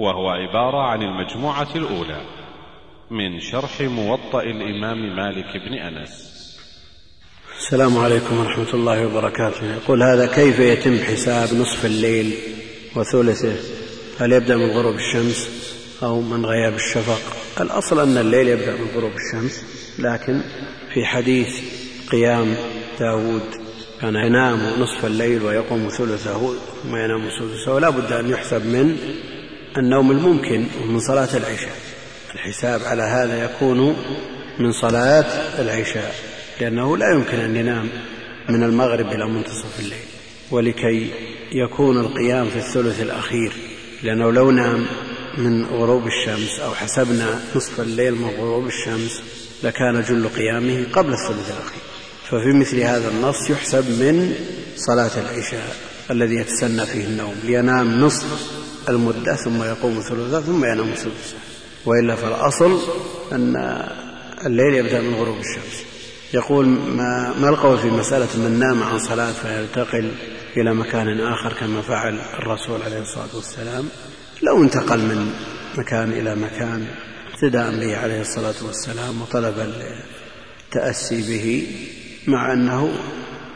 وهو عبارة عن المجموعة الأولى من شرح موطأ الإمام مالك بن أنس. السلام عليكم ورحمة الله وبركاته. يقول هذا كيف يتم حساب نصف الليل وثلثه؟ هل يبدأ من غروب الشمس أو من غياب الشفق؟ الأصل أن الليل يبدأ من غروب الشمس لكن في حديث قيام داود كان ينام نصف الليل ويقوم ثلثه ثم ينام ثلثه ولا بد أن يحسب من النوم الممكن من صلاة العشاء. الحساب على هذا يكون من صلاة العشاء لأنه لا يمكن أن ينام من المغرب إلى منتصف الليل. ولكي يكون القيام في الثلث الأخير لأنه لو نام من غروب الشمس أو حسبنا نصف الليل من غروب الشمس لكان جل قيامه قبل الثلث الأخير. ففي مثل هذا النص يحسب من صلاة العشاء الذي يتسنى فيه النوم لينام نصف المدة ثم يقوم ثلثا ثم ينام ثلثا وإلا فالأصل أن الليل يبدأ من غروب الشمس. يقول ما, ما القول في مسألة من نام عن صلاة فينتقل إلى مكان آخر كما فعل الرسول عليه الصلاة والسلام؟ لو انتقل من مكان إلى مكان اقتداء به عليه الصلاة والسلام وطلبا التأسي به مع أنه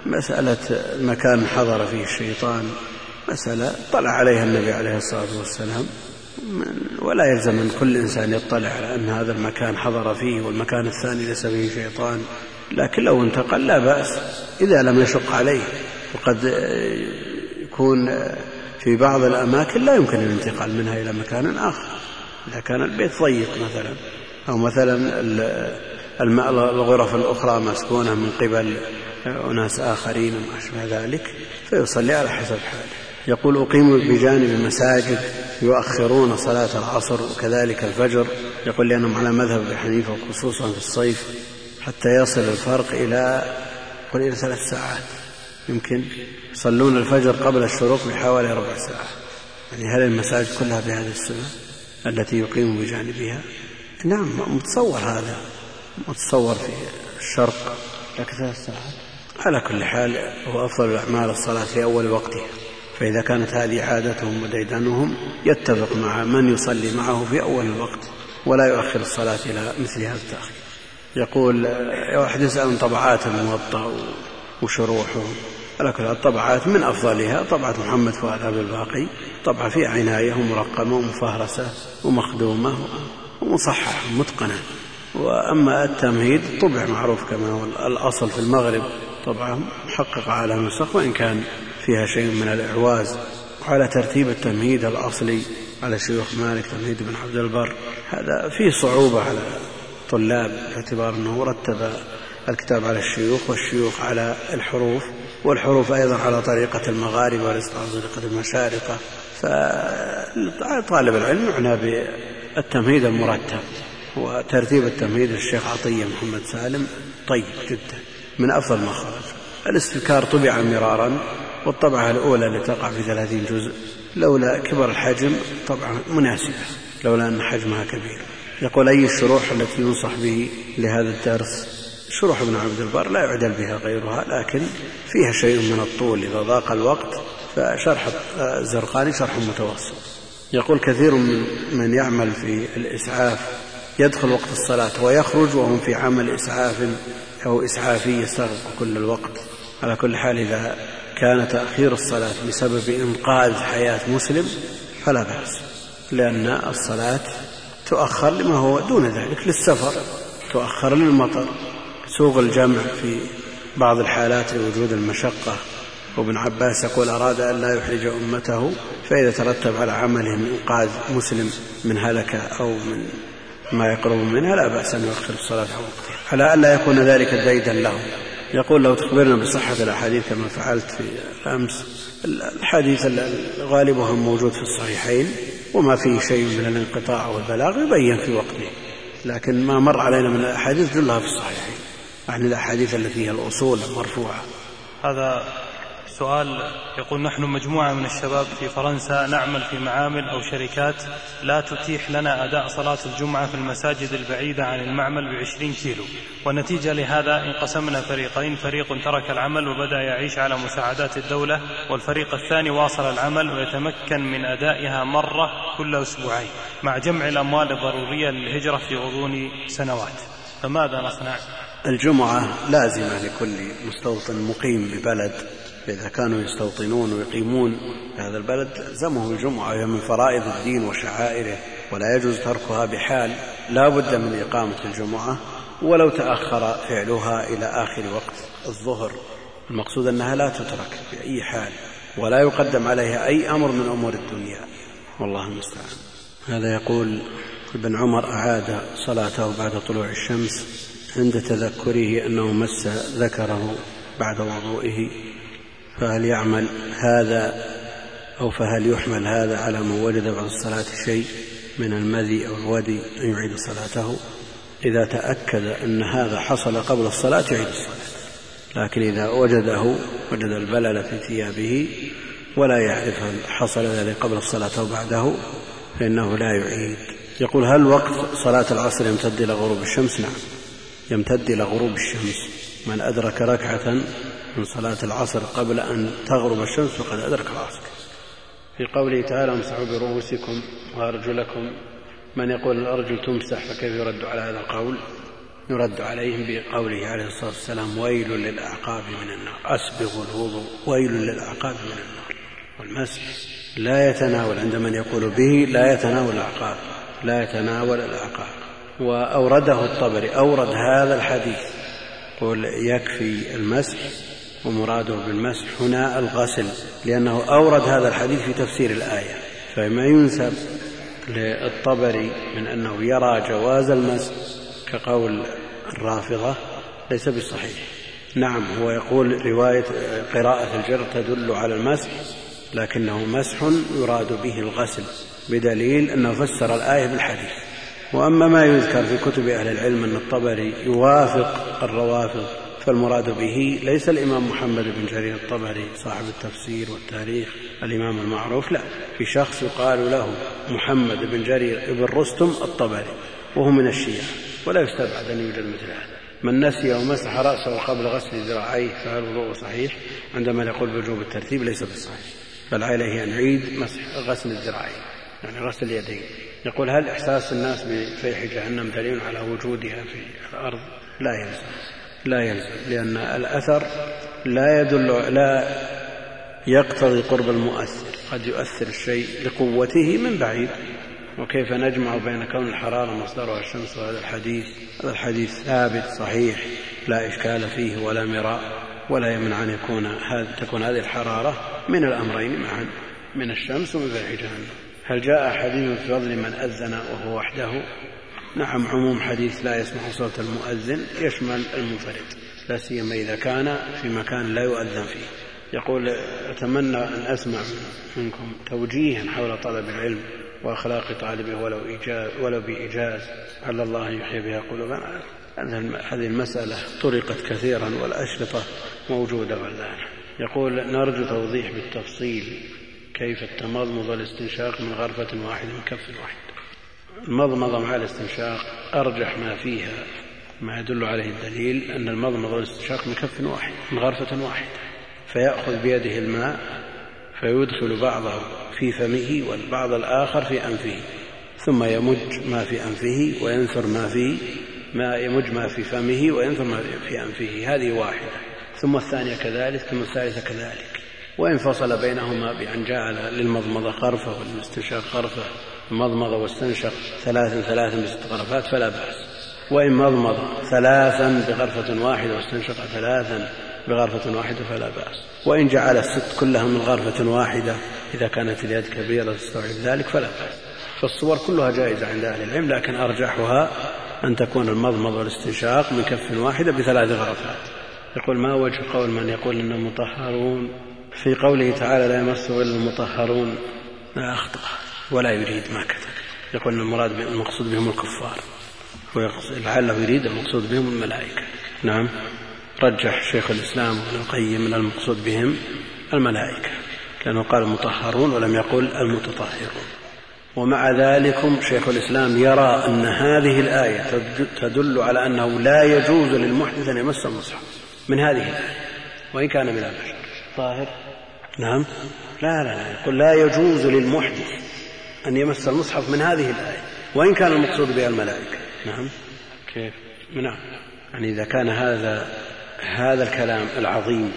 مسألة مكان حضر فيه الشيطان مسألة طلع عليها النبي عليه الصلاة والسلام. ولا يلزم أن كل إنسان يطلع على أن هذا المكان حضر فيه والمكان الثاني ليس فيه شيطان. لكن لو انتقل لا بأس إذا لم يشق عليه. وقد يكون في بعض الأماكن لا يمكن الانتقال منها إلى مكان آخر. إذا كان البيت ضيق مثلا أو مثلا الغرف الأخرى مسكونة من قبل أناس آخرين وما أشبه ذلك فيصلي على حسب حاله. يقول أقيم بجانب مساجد يؤخرون صلاة العصر وكذلك الفجر. يقول لأنهم على مذهب أبي حنيفة خصوصا في الصيف حتى يصل الفرق إلى يقول إلى ثلاث ساعات. يمكن يصلون الفجر قبل الشروق بحوالي ربع ساعة. يعني هل المساجد كلها بهذه السنة التي يقيم بجانبها؟ نعم متصور هذا متصور في الشرق. لكن ثلاث ساعات. على كل حال هو أفضل الأعمال الصلاة في أول وقتها. فإذا كانت هذه عادتهم وديدنهم يتفق مع من يصلي معه في أول الوقت ولا يؤخر الصلاة إلى مثل هذا التأخير. يقول واحد يسأل عن طبعات الموطأ وشروحه. على كل الطبعات من أفضلها طبعة محمد فؤاد أبي الباقي طبعة فيها عناية ومرقمة ومفهرسة ومخدومة ومصححة متقنة وأما التمهيد طبع معروف كما هو الأصل في المغرب طبعا محققة على نسخ وإن كان فيها شيء من الإعواز. وعلى ترتيب التمهيد الأصلي على شيوخ مالك تمهيد بن عبد البر. هذا فيه صعوبة على الطلاب باعتبار أنه رتب الكتاب على الشيوخ والشيوخ على الحروف والحروف أيضا على طريقة المغاربة وليست على طريقة المشارقة. فطالب العلم يعنى بالتمهيد المرتب. وترتيب التمهيد للشيخ عطية محمد سالم طيب جدا من أفضل ما خرج. الاستذكار طبع مرارا والطبعة الأولى التي تقع في ثلاثين جزء لولا كبر الحجم طبعا مناسبة لولا أن حجمها كبير. يقول أي الشروح التي ينصح به لهذا الدرس؟ شروح ابن عبد البر لا يعدل بها غيرها لكن فيها شيء من الطول. إذا ضاق الوقت فشرح الزرقاني شرح متوسط. يقول كثير من من يعمل في الإسعاف يدخل وقت الصلاة ويخرج وهم في عمل إسعاف أو إسعافي يستغرق كل الوقت. على كل حال إذا كان تأخير الصلاة بسبب إنقاذ حياة مسلم فلا بأس لأن الصلاة تؤخر لما هو دون ذلك للسفر تؤخر للمطر سوق الجمع في بعض الحالات لوجود المشقة. وابن عباس يقول أراد أن لا يحرج أمته فإذا ترتب على عمله من إنقاذ مسلم من هلكة أو من ما يقرب منها لا بأس أن يؤخر الصلاة عن وقتها. على ألا يكون ذلك ديدا له يقول لو تخبرنا بصحة الأحاديث كما فعلت في الأمس الحديث غالبها موجود في الصحيحين وما فيه شيء من الانقطاع والبلاغ يبين في وقته. لكن ما مر علينا من الأحاديث كلها في الصحيحين عن الأحاديث التي هي الأصول المرفوعة. هذا سؤال يقول نحن مجموعة من الشباب في فرنسا نعمل في معامل أو شركات لا تتيح لنا أداء صلاة الجمعة في المساجد البعيدة عن المعمل بعشرين كيلو. والنتيجة لهذا انقسمنا فريقين فريق ترك العمل وبدأ يعيش على مساعدات الدولة والفريق الثاني واصل العمل ويتمكن من أدائها مرة كل أسبوعين مع جمع الأموال الضرورية للهجرة في غضون سنوات. فماذا نصنع؟ الجمعة لازمة لكل مستوطن مقيم ببلد. فإذا كانوا يستوطنون ويقيمون في هذا البلد لزمهم الجمعة وهي من فرائض الدين وشعائره ولا يجوز تركها بحال لا بد من إقامة الجمعة ولو تأخر فعلها إلى آخر وقت الظهر. المقصود أنها لا تترك بأي حال ولا يقدم عليها أي أمر من أمور الدنيا. والله المستعان. هذا يقول ابن عمر أعاد صلاته بعد طلوع الشمس عند تذكره أنه مس ذكره بعد وضوئه. فهل يعمل هذا أو فهل يحمل هذا على من وجد بعد الصلاة شيء من المذي أو الودي أن يعيد صلاته؟ إذا تأكد أن هذا حصل قبل الصلاة يعيد الصلاة. لكن إذا وجده وجد البلل في ثيابه ولا يعرف هل حصل ذلك قبل الصلاة أو بعده فإنه لا يعيد. يقول هل وقت صلاة العصر يمتد إلى غروب الشمس؟ نعم يمتد إلى غروب الشمس. من أدرك ركعة من صلاة العصر قبل أن تغرب الشمس فقد أدرك العصر. في قوله تعالى امسحوا برؤوسكم وأرجلكم. من يقول الأرجل تمسح فكيف يرد على هذا القول؟ يرد عليهم بقوله عليه الصلاة والسلام ويل للأعقاب من النار. أسبغوا الوضوء. ويل للأعقاب من النار. والمسح لا يتناول عند من يقول به لا يتناول الأعقاب. لا يتناول الأعقاب. وأورده الطبري أورد هذا الحديث. قل يكفي المسح ومراده بالمسح هنا الغسل لأنه أورد هذا الحديث في تفسير الآية. فما ينسب للطبري من أنه يرى جواز المسح كقول الرافضة ليس بالصحيح نعم هو يقول رواية قراءة الجر تدل على المسح لكنه مسح يراد به الغسل بدليل أنه فسر الآية بالحديث. وأما ما يذكر في كتب أهل العلم أن الطبري يوافق الروافض فالمراد به ليس الإمام محمد بن جرير الطبري صاحب التفسير والتاريخ الإمام المعروف لا. في شخص يقال له محمد بن جرير بن رستم الطبري وهو من الشيعة ولا يستبعد أن يوجد مثل هذا. من نسي ومسح رأسه قبل غسل ذراعيه فهل الوضوء صحيح؟ عندما يقول بوجوب الترتيب ليس بالصحيح بل عليه أن يعيد مسح غسل الذراعين يعني غسل اليدين. يقول هل إحساس الناس بفيح جهنم دليل على وجودها في الأرض؟ لا يلزم لا يلزم لأن الأثر لا يدل لا يقتضي قرب المؤثر. قد يؤثر الشيء لقوته من بعيد. وكيف نجمع بين كون الحرارة مصدرها الشمس وهذا الحديث؟ هذا الحديث ثابت صحيح لا إشكال فيه ولا مراء ولا يمنع أن يكون هذا تكون هذه الحرارة من الأمرين معا من الشمس ومن فيح جهنم هل جاء حديث في فضل من أذن وهو وحده؟ نعم عموم حديث لا يسمع صوت المؤذن يشمل المنفرد لا سيما إذا كان في مكان لا يؤذن فيه. يقول أتمنى أن أسمع منكم توجيها حول طلب العلم وأخلاق طالبه ولو إيجاز ولو بإيجاز. على الله يحيي بها قلوبنا. هذه المسألة طرقت كثيرا والأشرطة موجودة والآن. يقول نرجو توضيح بالتفصيل كيف التمضمض والاستنشاق من غرفة واحدة من كف واحد. المضمضة مع الاستنشاق أرجح ما فيها ما يدل عليه الدليل أن المضمضة والاستنشاق من كف واحد من غرفة واحدة فيأخذ بيده الماء فيدخل بعضه في فمه والبعض الآخر في أنفه ثم يمج ما في أنفه وينثر ما في ما يمج ما في فمه وينثر ما في أنفه هذه واحدة ثم الثانية كذلك ثم الثالثة كذلك وإن فصل بينهما بأن جعل للمضمضة غرفة وللاستنشاق غرفة. مضمض واستنشق ثلاثا ثلاثا بست غرفات فلا بأس. وإن مضمض ثلاثا بغرفة واحدة واستنشق ثلاثا بغرفة واحدة فلا بأس. وإن جعل الست كلها من غرفة واحدة إذا كانت اليد كبيرة تستوعب ذلك فلا بأس. فالصور كلها جائزة عند أهل العلم لكن أرجحها أن تكون المضمض والاستنشاق من كف واحدة بثلاث غرفات. يقول ما وجه قول من يقول إنهم مطهرون في قوله تعالى لا يمسه إلا المطهرون. لا أخطأ. ولا يريد ما كتب. يقول المراد المقصود بهم الكفار. لعله يريد المقصود بهم الملائكة. نعم. رجح شيخ الإسلام ابن القيم من المقصود بهم الملائكة. لأنه قال المطهرون ولم يقل المتطهرون. ومع ذلك شيخ الإسلام يرى أن هذه الآية تدل على أنه لا يجوز للمحدث أن يمس المصحف. من هذه الآية. وإن كان من البشر طاهر. نعم. لا لا لا. يقول لا يجوز للمحدث أن يمس المصحف من هذه الآية وإن كان المقصود بها الملائكة. نعم. كيف؟ نعم. يعني إذا كان هذا هذا الكلام العظيم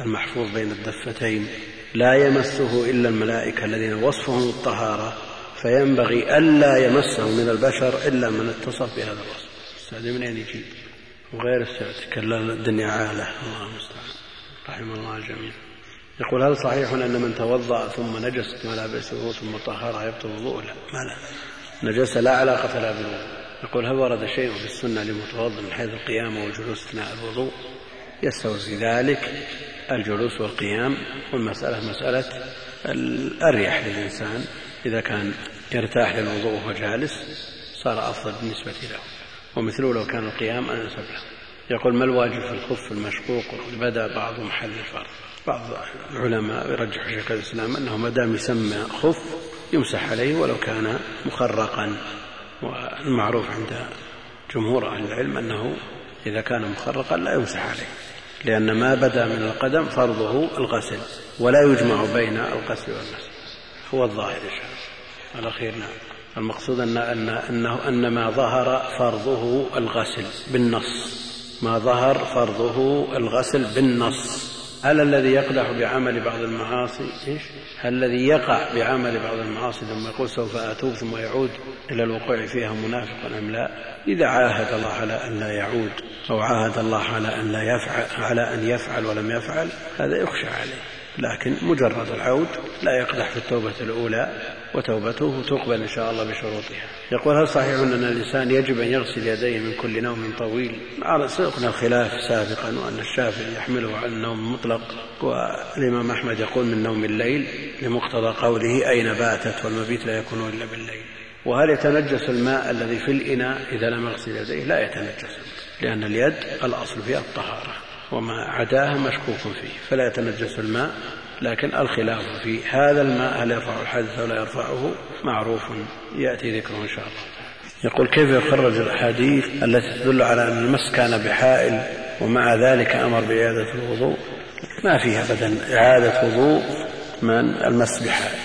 المحفوظ بين الدفتين لا يمسه إلا الملائكة الذين وصفهم الطهارة فينبغي ألا يمسه من البشر إلا من اتصف بهذا الوصف. السعدي من أين يجيب؟ وغير السعدي كلا الدنيا عالة. الله المستعان. رحم الله الجميع يقول هل صحيح أن من توضأ ثم نجست ملابسه ثم طهرها يبطل وضوء لا ما لا. نجس لا علاقة لها بالوضوء. يقول هل ورد شيء في السنة لمتوضا من حيث القيام والجلوس أثناء الوضوء؟ يستوي في ذلك الجلوس والقيام والمسألة مسألة الأريح للإنسان. إذا كان يرتاح للوضوء وهو جالس صار أفضل بالنسبة له. ومثله لو كان القيام أنسب له يقول ما الواجب في الخف المشقوق بدا بعض محل الفرض؟ بعض العلماء يرجح شيخ الإسلام أنه ما دام يسمى خف يمسح عليه ولو كان مخرقا والمعروف عند جمهور أهل العلم أنه إذا كان مخرقا لا يمسح عليه لأن ما بدا من القدم فرضه الغسل ولا يجمع بين الغسل والمسح هو الظاهر إن شاء الله. الأخير نعم. المقصود أن أن أنه أن ما ظهر فرضه الغسل بالنص. ما ظهر فرضه الغسل بالنص هل الذي يقدح بعمل بعض المعاصي إيش؟ هل الذي يقع بعمل بعض المعاصي ثم يقول سوف أتوب ثم يعود إلى الوقوع فيها منافقا أم لا؟ إذا عاهد الله على أن لا يعود أو عاهد الله على أن لا يفعل على أن يفعل ولم يفعل هذا يخشى عليه. لكن مجرد العود لا يقدح في التوبة الأولى وتوبته تقبل إن شاء الله بشروطها. يقول هل صحيح أن الإنسان يجب أن يغسل يديه من كل نوم طويل؟ على سيقنا الخلاف سابقا وأن الشافعي يحمله على النوم المطلق والإمام أحمد يقول من نوم الليل لمقتضى قوله أين باتت والمبيت لا يكون إلا بالليل. وهل يتنجس الماء الذي في الإناء إذا لم يغسل يديه؟ لا يتنجس لأن اليد الأصل فيها الطهارة. وما عداها مشكوك فيه فلا يتنجس الماء لكن الخلاف في هذا الماء هل يرفع الحدث ولا يرفعه معروف يأتي ذكره إن شاء الله. يقول كيف يخرج الأحاديث التي تدل على أن المس كان بحائل ومع ذلك أمر بإعادة الوضوء؟ ما فيها أبدا إعادة وضوء من المس بحائل.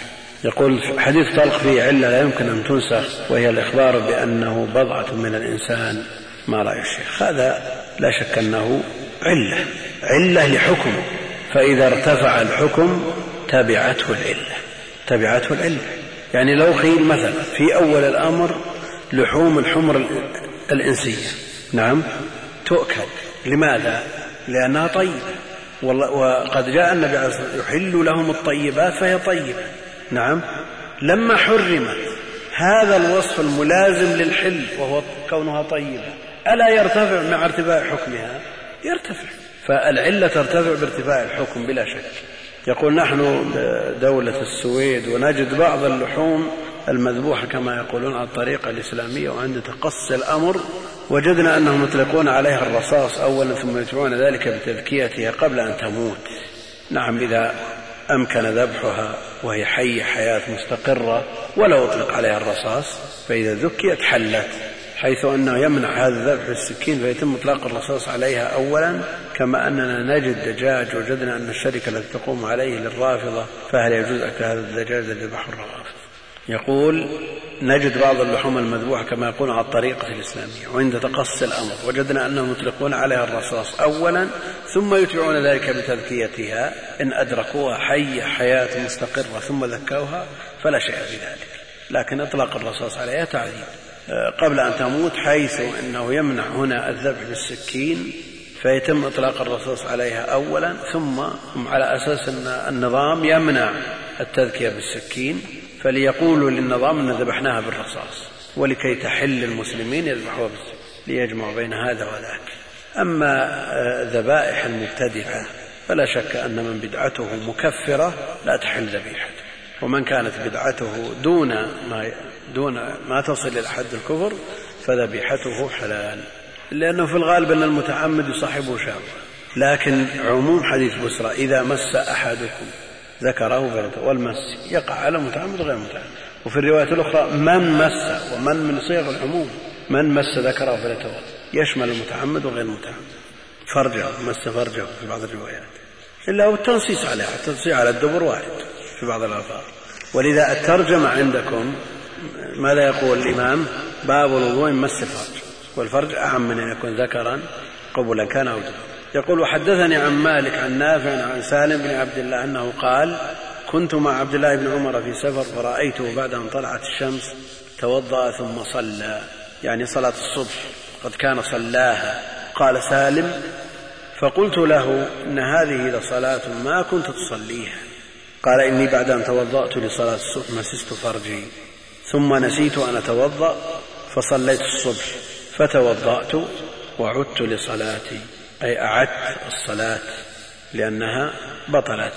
يقول حديث طلق فيه علة لا يمكن أن تنسخ وهي الإخبار بأنه بضعة من الإنسان ما رأي الشيخ. هذا لا شك أنه علة. علة لحكم. فإذا ارتفع الحكم تبعته العلة. تبعته العلة. يعني لو قيل مثلا في أول الأمر لحوم الحمر الإنسية. نعم. تؤكل لماذا؟ لأنها طيبة. وقد جاء النبي عليه الصلاة والسلام يحل لهم الطيبات فهي طيبة. نعم. لما حرمت هذا الوصف الملازم للحل وهو كونها طيبة ألا يرتفع مع ارتفاع حكمها؟ يرتفع. فالعلة ترتفع بارتفاع الحكم بلا شك. يقول نحن دولة السويد ونجد بعض اللحوم المذبوحة كما يقولون على الطريقة الإسلامية وعند تقصي الأمر. وجدنا أنهم يطلقون عليها الرصاص أولا ثم يتبعون ذلك بتذكيتها قبل أن تموت. نعم إذا أمكن ذبحها وهي حية حياة مستقرة ولو أطلق عليها الرصاص فإذا ذكيت حلت. حيث أنه يمنع هذا الذبح بالسكين فيتم إطلاق الرصاص عليها أولا كما أننا نجد دجاج وجدنا أن الشركة التي تقوم عليه للرافضة فهل يجوز أكل هذا الدجاج الذي يذبح الرافضة يقول نجد بعض اللحوم المذبوحة كما يقول على الطريقة الإسلامية وعند تقصي الأمر وجدنا أنهم يطلقون عليها الرصاص أولا ثم يتبعون ذلك بتذكيتها إن أدركوها حية حياة مستقرة ثم ذكوها فلا شيء في ذلك. لكن إطلاق الرصاص عليها تعذيب. قبل أن تموت حيث أنه يمنع هنا الذبح بالسكين فيتم إطلاق الرصاص عليها أولا ثم على أساس أن النظام يمنع التذكية بالسكين فليقولوا للنظام أن ذبحناها بالرصاص ولكي تحل المسلمين يذبحوها بالسكين ليجمع بين هذا وذاك. أما ذبائح المبتدعة فلا شك أن من بدعته مكفرة لا تحل ذبيحته ومن كانت بدعته دون ما دون ما تصل إلى حد الكفر فذبيحته حلال. لأنه في الغالب أن المتعمد يصاحبه شهوة لكن عموم حديث بسرى إذا مس أحدكم ذكره فلته والمس يقع على متعمد وغير متعمد. وفي الرواية الأخرى من مس ومن من صيغ العموم من مس ذكره فليتوضا يشمل المتعمد وغير المتعمد. فرجه مس فرجه في بعض الروايات. إلا هو التنصيص عليها التنصيص على الدبر واحد في بعض الألفاظ ولذا الترجمة عندكم ماذا يقول الإمام؟ باب الوضوء مس الفرج والفرج أعم من أن يكون ذكرا قبلا كان أو يقول وحدثني عن مالك عن نافع عن سالم بن عبد الله أنه قال كنت مع عبد الله بن عمر في سفر فرأيته بعد أن طلعت الشمس توضأ ثم صلى. يعني صلاة الصبح قد كان صلاها. قال سالم فقلت له إن هذه لصلاة ما كنت تصليها. قال إني بعد أن توضأت لصلاة الصبح مسست فرجي. ثم نسيت أن أتوضأ فصليت الصبح فتوضأت وعدت لصلاتي أي أعدت الصلاة لأنها بطلت.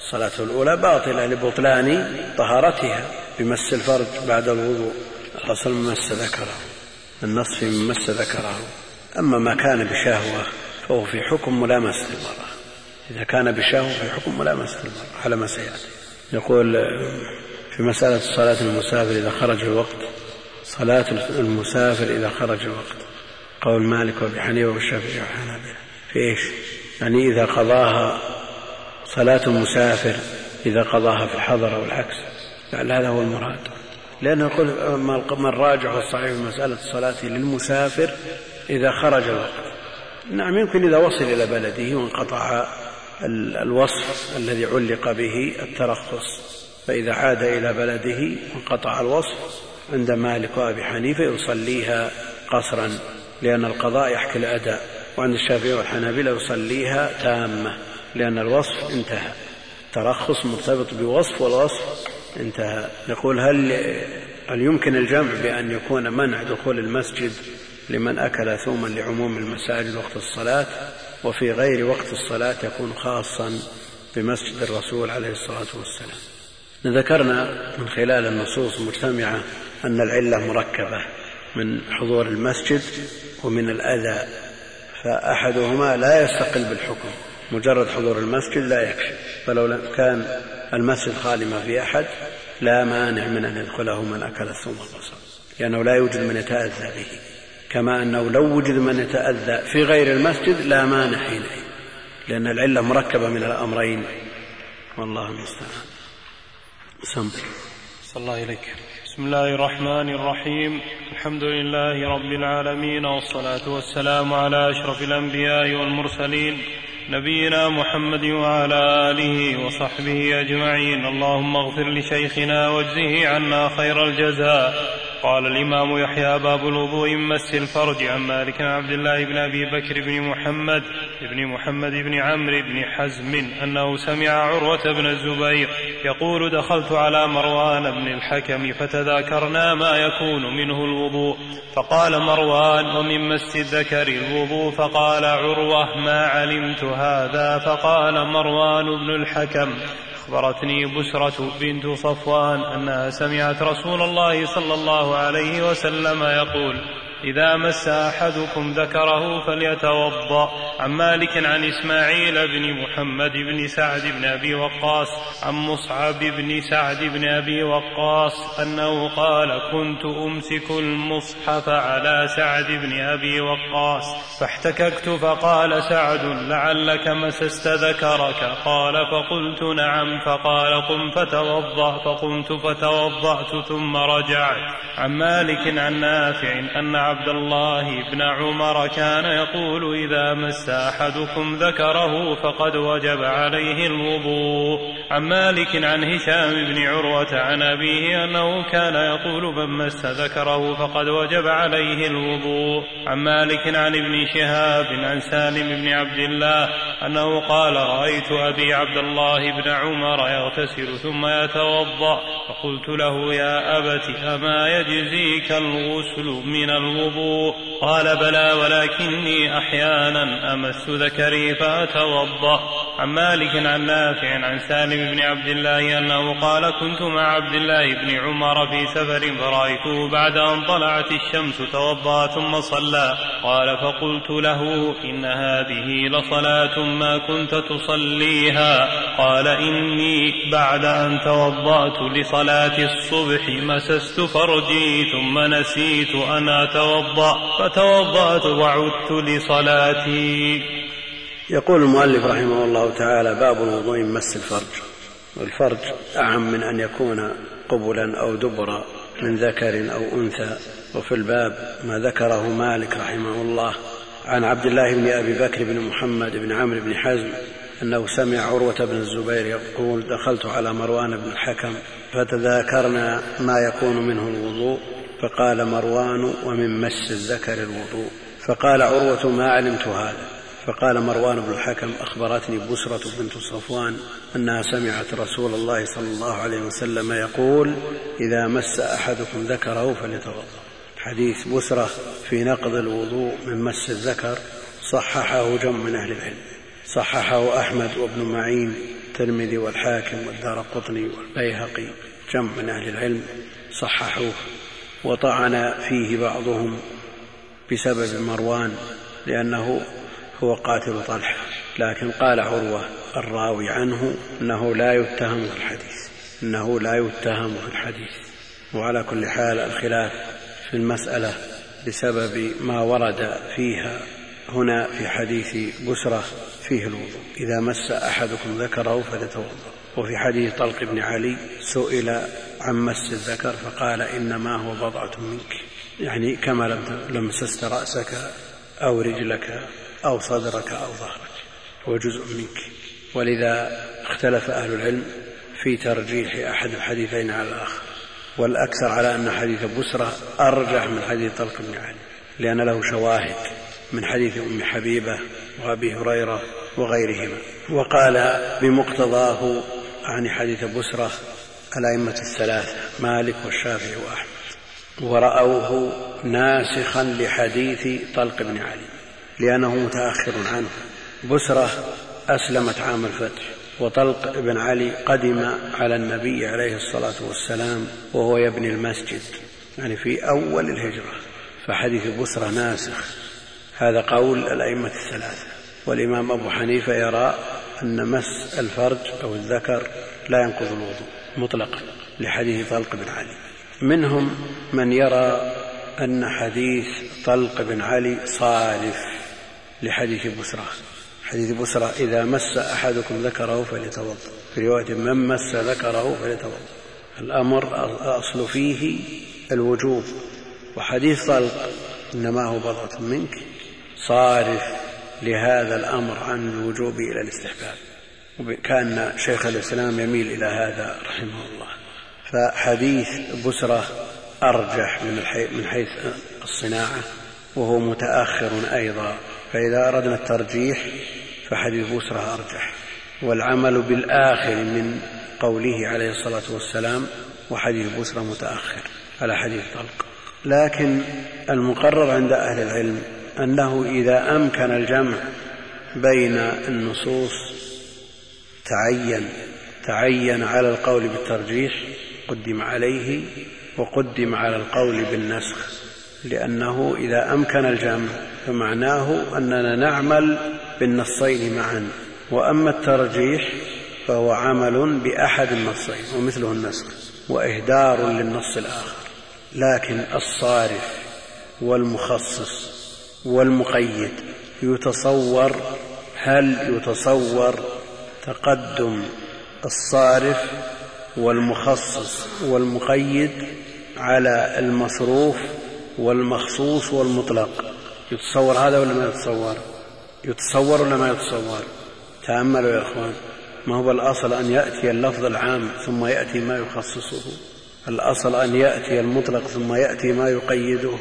الصلاة الأولى باطلة لبطلان طهارتها بمس الفرج بعد الوضوء. الأصل مس ذكره النص في من مس ذكره. أما ما كان بشهوة فهو في حكم ملامسة المرأة. إذا كان بشهوة في حكم ملامسة المرأة على ما سيأتي. يقول في مسألة صلاة المسافر إذا خرج الوقت. صلاة المسافر إذا خرج الوقت. قول مالك وأبي حنيفة والشافعي والحنابلة. في إيش؟ يعني إذا قضاها صلاة المسافر إذا قضاها في الحضر أو العكس. لعل هذا هو المراد. لأنه يقول من راجع الصحيح في مسألة الصلاة للمسافر إذا خرج الوقت. نعم يمكن إذا وصل إلى بلده وانقطع الوصف الذي علق به الترخص. فإذا عاد إلى بلده وانقطع الوصف عند مالك وأبي حنيفة يصليها قصرا لأن القضاء يحكي الأداء وعند الشافعي والحنابلة يصليها تامة لأن الوصف انتهى. ترخص مرتبط بوصف والوصف انتهى. يقول هل هل يمكن الجمع بأن يكون منع دخول المسجد لمن أكل ثوما لعموم المساجد وقت الصلاة وفي غير وقت الصلاة يكون خاصا بمسجد الرسول عليه الصلاة والسلام؟ ذكرنا من خلال النصوص المجتمعة أن العلة مركبة من حضور المسجد ومن الأذى فأحدهما لا يستقل بالحكم مجرد حضور المسجد لا يكفي. فلو كان المسجد خالي ما في أحد لا مانع من أن يدخله من أكل الثوم والبصر لأنه لا يوجد من يتأذى به. كما أنه لو وجد من يتأذى في غير المسجد لا مانع حينئذ لأن العلة مركبة من الأمرين والله المستعان. سم. صلى الله إليك بسم الله الرحمن الرحيم. الحمد لله رب العالمين والصلاة والسلام على أشرف الأنبياء والمرسلين نبينا محمد وعلى آله وصحبه أجمعين. اللهم اغفر لشيخنا واجزه عنا خير الجزاء. قال الإمام يحيى باب الوضوء مس الفرج عن مالك عبد الله بن أبي بكر بن محمد بن محمد بن عمرو بن حزم أنه سمع عروة بن الزبير يقول دخلت على مروان بن الحكم فتذاكرنا ما يكون منه الوضوء. فقال مروان ومن مس الذكر الوضوء؟ فقال عروة ما علمت هذا. فقال مروان بن الحكم أخبرتني بسرة بنت صفوان أنها سمعت رسول الله صلى الله عليه وسلم يقول إذا مس أحدكم ذكره فليتوضأ. عن مالك عن إسماعيل بن محمد بن سعد بن أبي وقاص عن مصعب بن سعد بن أبي وقاص أنه قال كنت أمسك المصحف على سعد بن أبي وقاص. فاحتككت فقال سعد لعلك مسست ذكرك قال فقلت نعم. فقال قم فتوضأ. فقمت فتوضأت ثم رجعت. عن مالك عن نافع أن عبد الله بن عمر كان يقول إذا مس أحدكم ذكره فقد وجب عليه الوضوء. عن مالك عن هشام بن عروة عن أبيه أنه كان يقول من مس ذكره فقد وجب عليه الوضوء. عن مالك عن ابن شهاب عن سالم بن عبد الله أنه قال رأيت أبي عبد الله بن عمر يغتسل ثم يتوضأ. فقلت له يا أبت أما يجزيك الغسل من الوضوء؟ الوضوء. قال بلى ولكني أحيانا أمس ذكري فأتوضأ. عن مالك عن نافع عن سالم بن عبد الله أنه قال كنت مع عبد الله بن عمر في سفر فرأيته بعد أن طلعت الشمس توضأ ثم صلى. قال فقلت له إن هذه لصلاة ما كنت تصليها. قال إني بعد أن توضأت لصلاة الصبح مسست فرجي ثم نسيت أن أتوضأ فتوضأت وعدت لصلاتي. يقول المؤلف رحمه الله تعالى باب الوضوء مس الفرج. والفرج أعم من أن يكون قبلا أو دبرا من ذكر أو أنثى. وفي الباب ما ذكره مالك رحمه الله عن عبد الله بن أبي بكر بن محمد بن عمرو بن حزم أنه سمع عروة بن الزبير يقول دخلت على مروان بن الحكم فتذاكرنا ما يكون منه الوضوء. فقال مروان ومن مس الذكر الوضوء. فقال عروة ما علمت هذا. فقال مروان بن الحكم أخبرتني بسرة بنت صفوان أنها سمعت رسول الله صلى الله عليه وسلم يقول إذا مس أحدكم ذكره فليتوضأ. حديث بسرة في نقض الوضوء من مس الذكر صححه جمع من أهل العلم. صححه أحمد وابن معين الترمذي والحاكم والدار قطني والبيهقي جمع من أهل العلم صححوه. وطعن فيه بعضهم بسبب مروان لأنه هو قاتل طلحة لكن قال عروة الراوي عنه أنه لا يتهم في الحديث أنه لا يتهم في الحديث. وعلى كل حال الخلاف في المسألة بسبب ما ورد فيها هنا في حديث بسرة فيه الوضوء. إذا مس أحدكم ذكره فليتوضأ. وفي حديث طلق بن علي سئل عن مس الذكر فقال إنما هو بضعة منك. يعني كما لم لمسست رأسك أو رجلك أو صدرك أو ظهرك هو جزء منك. ولذا اختلف أهل العلم في ترجيح أحد الحديثين على الآخر. والأكثر على أن حديث بسرة أرجح من حديث طلق بن علي لأن له شواهد من حديث أم حبيبة وأبي هريرة وغيرهما. وقال بمقتضاه عن حديث بسرة الأئمة الثلاثة مالك والشافعي وأحمد. ورأوه ناسخا لحديث طلق بن علي لأنه متأخر عنه. بسرة أسلمت عام الفتح وطلق بن علي قدم على النبي عليه الصلاة والسلام وهو يبني المسجد يعني في أول الهجرة. فحديث بسرة ناسخ. هذا قول الأئمة الثلاثة. والإمام أبو حنيفة يرى أن مس الفرج أو الذكر لا ينقض الوضوء مطلقا لحديث طلق بن علي. منهم من يرى أن حديث طلق بن علي صالف لحديث بسرى. حديث بسرى إذا مس أحدكم ذكره فليتوضأ. في رواية من مس ذكره فليتوضأ. الأمر الأصل فيه الوجوب. وحديث طلق إنما هو بضعة منك صارف لهذا الأمر عن الوجوب إلى الاستحباب. كان شيخ الإسلام يميل إلى هذا رحمه الله. فحديث بسرة أرجح من حيث الصناعة وهو متأخر أيضا. فإذا أردنا الترجيح فحديث بسرى أرجح. والعمل بالآخر من قوله عليه الصلاة والسلام وحديث بسرى متأخر على حديث طلق. لكن المقرر عند أهل العلم أنه إذا أمكن الجمع بين النصوص تعين تعين على القول بالترجيح قدم عليه وقدم على القول بالنسخ لأنه إذا أمكن الجمع فمعناه أننا نعمل بالنصين معا وأما الترجيح فهو عمل بأحد النصين ومثله النسخ وإهدار للنص الآخر. لكن الصارف والمخصص والمقيد يتصور هل يتصور تقدم الصارف والمخصص والمقيد على المصروف والمخصوص والمطلق. يتصور هذا ولا ما يتصور؟ يتصور ولا ما يتصور؟ تأملوا يا إخوان ما هو الأصل أن يأتي اللفظ العام ثم يأتي ما يخصصه؟ الأصل أن يأتي المطلق ثم يأتي ما يقيده؟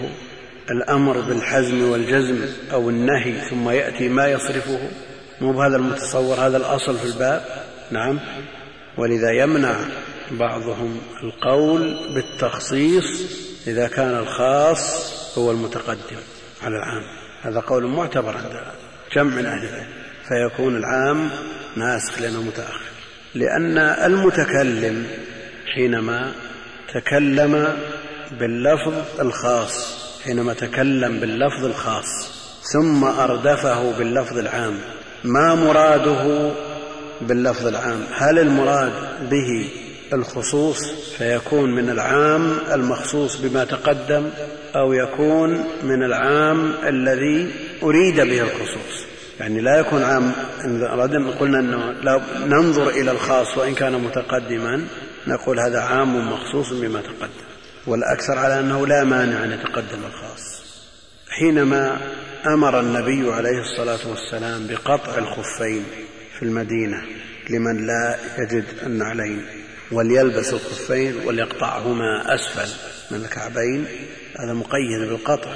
الأمر بالحزم والجزم أو النهي ثم يأتي ما يصرفه؟ مو بهذا المتصور هذا الأصل في الباب. نعم. ولذا يمنع بعضهم القول بالتخصيص إذا كان الخاص هو المتقدم على العام. هذا قول معتبر عند جمع من أهل العلم. فيكون العام ناسخ لأنه متأخر. لأن المتكلم حينما تكلم باللفظ الخاص حينما تكلم باللفظ الخاص ثم أردفه باللفظ العام ما مراده باللفظ العام. هل المراد به الخصوص فيكون من العام المخصوص بما تقدم أو يكون من العام الذي أريد به الخصوص؟ يعني لا يكون عام إن أردنا قلنا أنه لا ننظر إلى الخاص وإن كان متقدما نقول هذا عام مخصوص بما تقدم. والأكثر على أنه لا مانع أن يتقدم الخاص. حينما أمر النبي عليه الصلاة والسلام بقطع الخفين في المدينة لمن لا يجد النعلين وليلبس الخفين وليقطعهما أسفل من الكعبين. هذا مقيد بالقطع.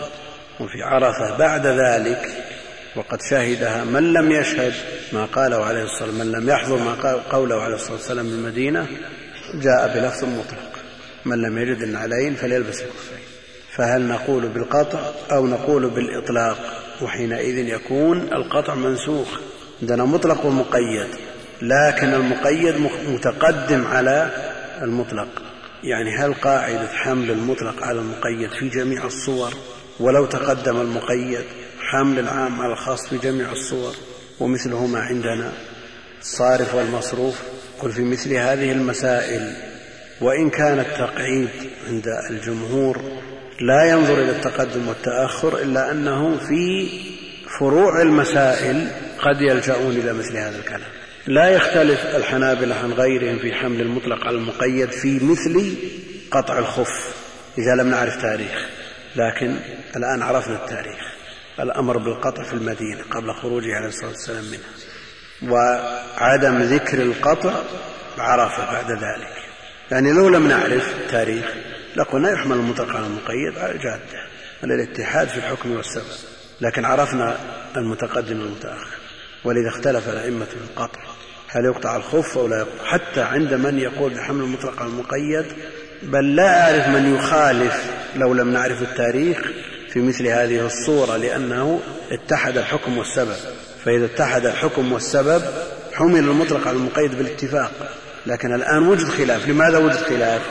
وفي عرفة بعد ذلك وقد شهدها من لم يشهد ما قاله عليه الصلاة والسلام من لم يحضر ما قوله عليه الصلاة والسلام بالمدينة جاء بلفظ مطلق. من لم يجد النعلين فليلبس الخفين. فهل نقول بالقطع أو نقول بالإطلاق؟ وحينئذ يكون القطع منسوخ. عندنا مطلق ومقيد لكن المقيد متقدم على المطلق. يعني هل قاعدة حمل المطلق على المقيد في جميع الصور؟ ولو تقدم المقيد حمل العام على الخاص في جميع الصور. ومثلهما عندنا الصارف والمصروف. قل في مثل هذه المسائل. وإن كان التقعيد عند الجمهور لا ينظر إلى التقدم والتأخر إلا أنه في فروع المسائل قد يلجؤون إلى مثل هذا الكلام. لا يختلف الحنابلة عن غيرهم في حمل المطلق على المقيد في مثل قطع الخف إذا لم نعرف تاريخ. لكن الآن عرفنا التاريخ الأمر بالقطع في المدينة قبل خروجه عليه الصلاة والسلام منها. وعدم ذكر القطع عرفه بعد ذلك. يعني لو لم نعرف التاريخ لقلنا يحمل المطلق على المقيد على الجادة على الاتحاد في الحكم والسبب. لكن عرفنا المتقدم والمتأخر. ولذا اختلف الأئمة في القطع. هل يقطع الخف أو لا يقطع؟ حتى عند من يقول بحمل المطلق على المقيد بل لا أعرف من يخالف لو لم نعرف التاريخ في مثل هذه الصورة لأنه اتحد الحكم والسبب. فإذا اتحد الحكم والسبب حمل المطلق على المقيد بالاتفاق. لكن الآن وجد خلاف. لماذا وجد خلاف؟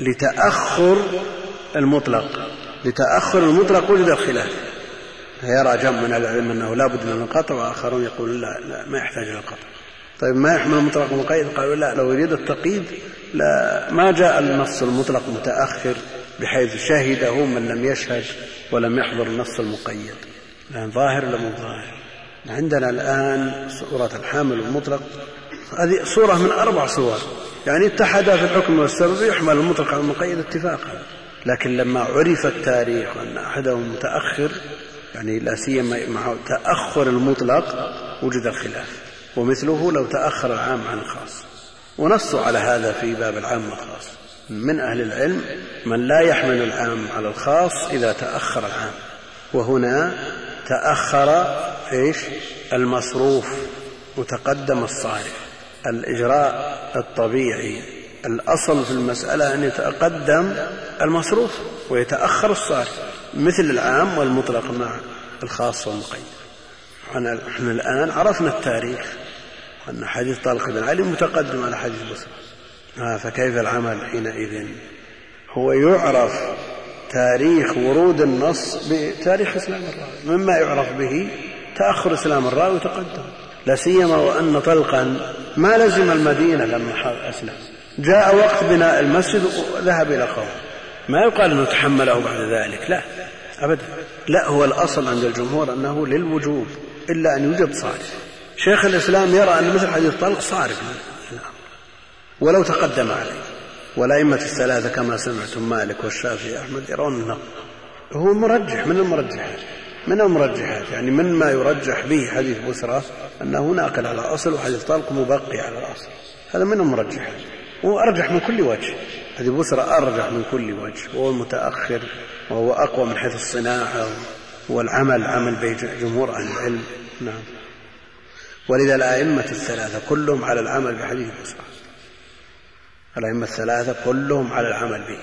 لتأخر المطلق. لتأخر المطلق وجد الخلاف. فيرى جمع من العلم أنه لا بد من القطع وآخرون يقولون لا, لا ما يحتاج إلى القطع. طيب ما يحمل المطلق المقيد قالوا لا لو يريد التقييد لا ما جاء النص المطلق متأخر بحيث شهده من لم يشهد ولم يحضر النص المقيد. لأن ظاهر ولا مو ظاهر؟ عندنا الآن سورة الحامل المطلق. هذه صورة من أربع صور يعني اتحدا في الحكم والسبب يحمل المطلق على المقيد اتفاقا. لكن لما عرف التاريخ وأن أحدهم متأخر يعني لا سيما مع تأخر المطلق وجد الخلاف. ومثله لو تأخر العام عن الخاص ونصوا على هذا في باب العام والخاص. من أهل العلم من لا يحمل العام على الخاص إذا تأخر العام. وهنا تأخر إيش؟ المصروف وتقدم الصارف. الإجراء الطبيعي. الأصل في المسألة أن يتقدم المصروف ويتأخر الصارف مثل العام والمطلق مع الخاص والمقيد. نحن الآن عرفنا التاريخ أن حديث طلق بن علي متقدم على حديث بصرة آه فكيف العمل حينئذ؟ هو يعرف تاريخ ورود النص بتاريخ إسلام الراوي مما يعرف به تأخر إسلام الراوي وتقدم. لا سيما وأن طلقا ما لزم المدينة لما أسلم. جاء وقت بناء المسجد وذهب إلى قوم ما يقال أنه تحمله بعد ذلك لا أبدا. لا هو الأصل عند الجمهور أنه للوجوب إلا أن يوجد صارف. شيخ الإسلام يرى أن مثل حديث طلق صارف. ولو تقدم عليه. والأئمة الثلاثة كما سمعتم مالك والشافعي أحمد يرون أنه هو مرجح من المرجحات من المرجحات؟ يعني مما يرجح به حديث بسرة أنه ناقل على الأصل وحديث طلق مبقي على الأصل. هذا من المرجحات. وهو أرجح من كل وجه. حديث بسرة أرجح من كل وجه. وهو المتأخر وهو أقوى من حيث الصناعة والعمل عمل به جمهور أهل العلم. نعم. ولذا الأئمة الثلاثة كلهم على العمل بحديث بسرة الأئمة الثلاثة كلهم على العمل به.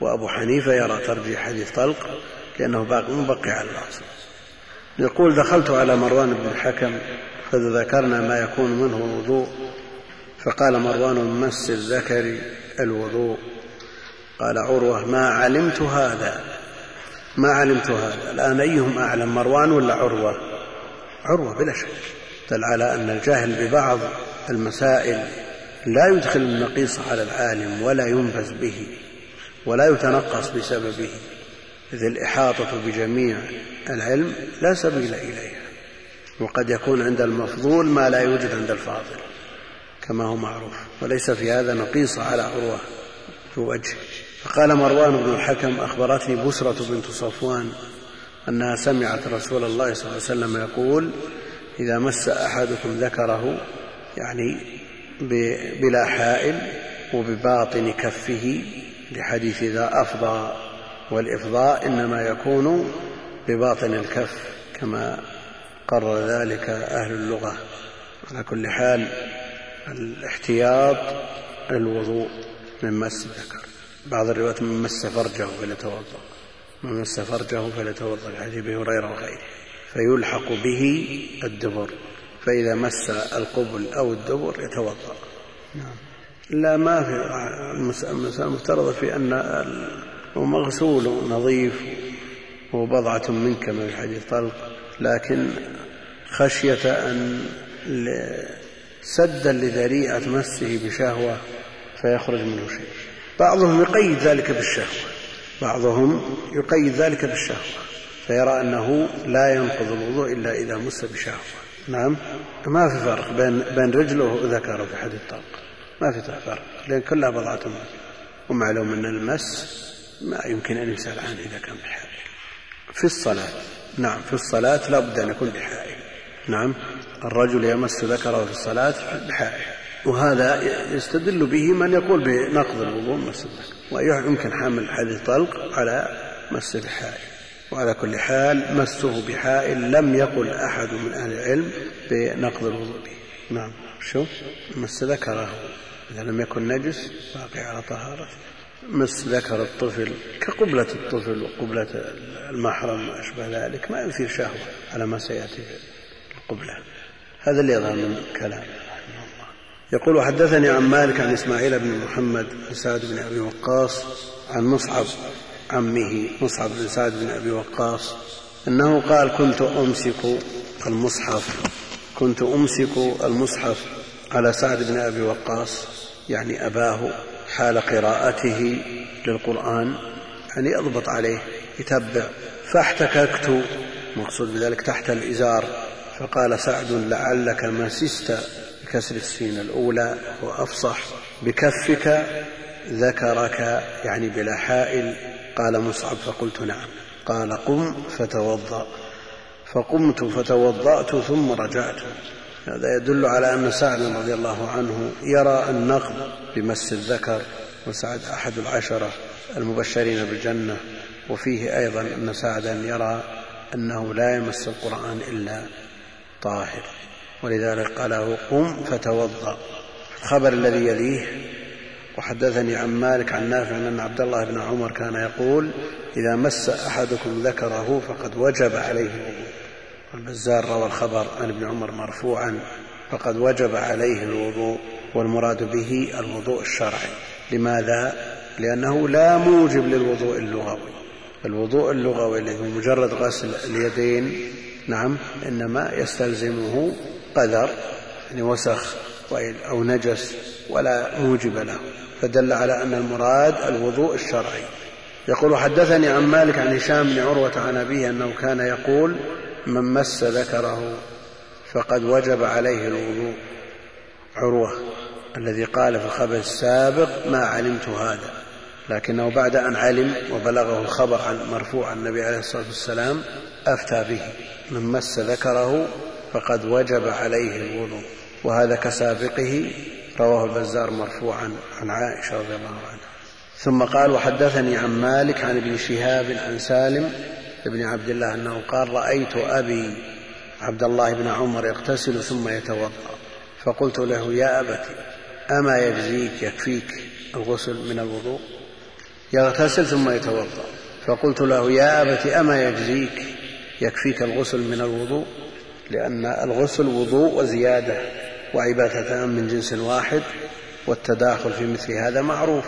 وأبو حنيفة يرى ترجيح حديث طلق لأنه باقي مبقي على الأصل. يقول دخلت على مروان بن الحكم فذكرنا ما يكون منه الوضوء. فقال مروان مس الذكر الوضوء. قال عروة ما علمت هذا. ما علمت هذا. الآن أيهم أعلم مروان ولا عروة؟ عروة بلا شك. دل على أن الجاهل ببعض المسائل لا يدخل النقيص على العالم ولا ينفذ به ولا يتنقص بسببه. إذ الإحاطة بجميع العلم لا سبيل إليها وقد يكون عند المفضول ما لا يوجد عند الفاضل كما هو معروف وليس في هذا نقيص على عروة في وجه. فقال مروان بن الحكم أخبرتني بسرة بنت صفوان أنها سمعت رسول الله صلى الله عليه وسلم يقول إذا مس أحدكم ذكره يعني بلا حائل وبباطن كفه لحديث إذا أفضى والإفضاء إنما يكون بباطن الكف كما قرر ذلك أهل اللغة. على كل حال الاحتياط الوضوء من مس الذكر. بعض الروايات من مس فرجه فليتوضأ من مس فرجه فليتوضأ لحديث أبي هريرة وغيره. فيلحق به الدبر. فإذا مس القبل أو الدبر يتوضأ. نعم. لا ما في المسألة مفترضة في أن مغسول نظيف وبضعة منك من حديث طلق لكن خشية أن سدا لذريعة مسه بشهوة فيخرج منه شيء. بعضهم يقيد ذلك بالشهوة بعضهم يقيد ذلك بالشهوة فيرى أنه لا ينقض الوضوء إلا إذا مس بشهوة. نعم؟ ما في فرق بين بين رجله وذكره في حديث طلق ما في فرق لأن كلها بضعة منه. ومعلوم أن المس ما يمكن أن يسأل عنه إذا كان بحائل. في الصلاة. نعم في الصلاة لا بد أن يكون بحائل. نعم الرجل يمس ذكره في الصلاة بحائل. وهذا يستدل به من يقول بنقض الوضوء مس الذكر. ويمكن حمل حديث طلق على مس بحائل. وعلى كل حال مسه بحائل لم يقل أحد من أهل العلم بنقض الوضوء به. نعم شو مس ذكره. إذا لم يكن نجس باقي على طهارته. مس ذكر الطفل كقبلة الطفل وقبلة المحرم وأشبه ذلك ما يثير شهوة على ما سيأتي في القبلة. هذا اللي يظهر من كلامه يقول حدثني عن مالك عن إسماعيل بن محمد بن سعد بن أبي وقاص عن مصعب عمه مصعب بن سعد بن أبي وقاص أنه قال كنت أمسك المصحف كنت أمسك المصحف على سعد بن أبي وقاص يعني أباه حال قراءته للقرآن يعني أضبط عليه يتبع. فاحتككت مقصود بذلك تحت الإزار فقال سعد لعلك مسست بكسر السين الأولى وأفصح بكفك ذكرك يعني بلا حائل. قال مصعب فقلت نعم. قال قم فتوضأ. فقمت فتوضأت ثم رجعت. هذا يدل على أن سعد رضي الله عنه يرى النقض بمس الذكر وسعد أحد العشرة المبشرين بالجنة. وفيه أيضا أن سعدا يرى أنه لا يمس القرآن إلا طاهر. ولذلك قال له قم فتوضأ. الخبر الذي يليه وحدثني عن مالك عن نافع أن عبد الله بن عمر كان يقول إذا مس أحدكم ذكره فقد وجب عليه الوضوء. البزار روى الخبر عن ابن عمر مرفوعا فقد وجب عليه الوضوء والمراد به الوضوء الشرعي. لماذا؟ لأنه لا موجب للوضوء اللغوي. الوضوء اللغوي الذي هو مجرد غسل اليدين نعم إنما يستلزمه قدر يعني وسخ أو نجس ولا موجب له. فدل على أن المراد الوضوء الشرعي. يقول حدثني عن مالك عن هشام بن عروة عن أبيه أنه كان يقول من مس ذكره فقد وجب عليه الوضوء. عروة الذي قال في الخبر السابق ما علمت هذا. لكنه بعد أن علم وبلغه الخبر عن مرفوع عن النبي عليه الصلاة والسلام أفتى به. من مس ذكره فقد وجب عليه الوضوء. وهذا كسابقه رواه البزار مرفوعا عن عائشة رضي الله عنها. ثم قال وحدثني عن مالك عن ابن شهاب عن سالم بن عبد الله أنه قال رأيت أبي عبد الله بن عمر يغتسل ثم يتوضأ. فقلت له يا أبت أما يجزيك يكفيك الغسل من الوضوء؟ يغتسل ثم يتوضأ. فقلت له يا أبت أما يجزيك يكفيك الغسل من الوضوء؟ لأن الغسل وضوء وزيادة وعبادتان من جنس واحد والتداخل في مثل هذا معروف.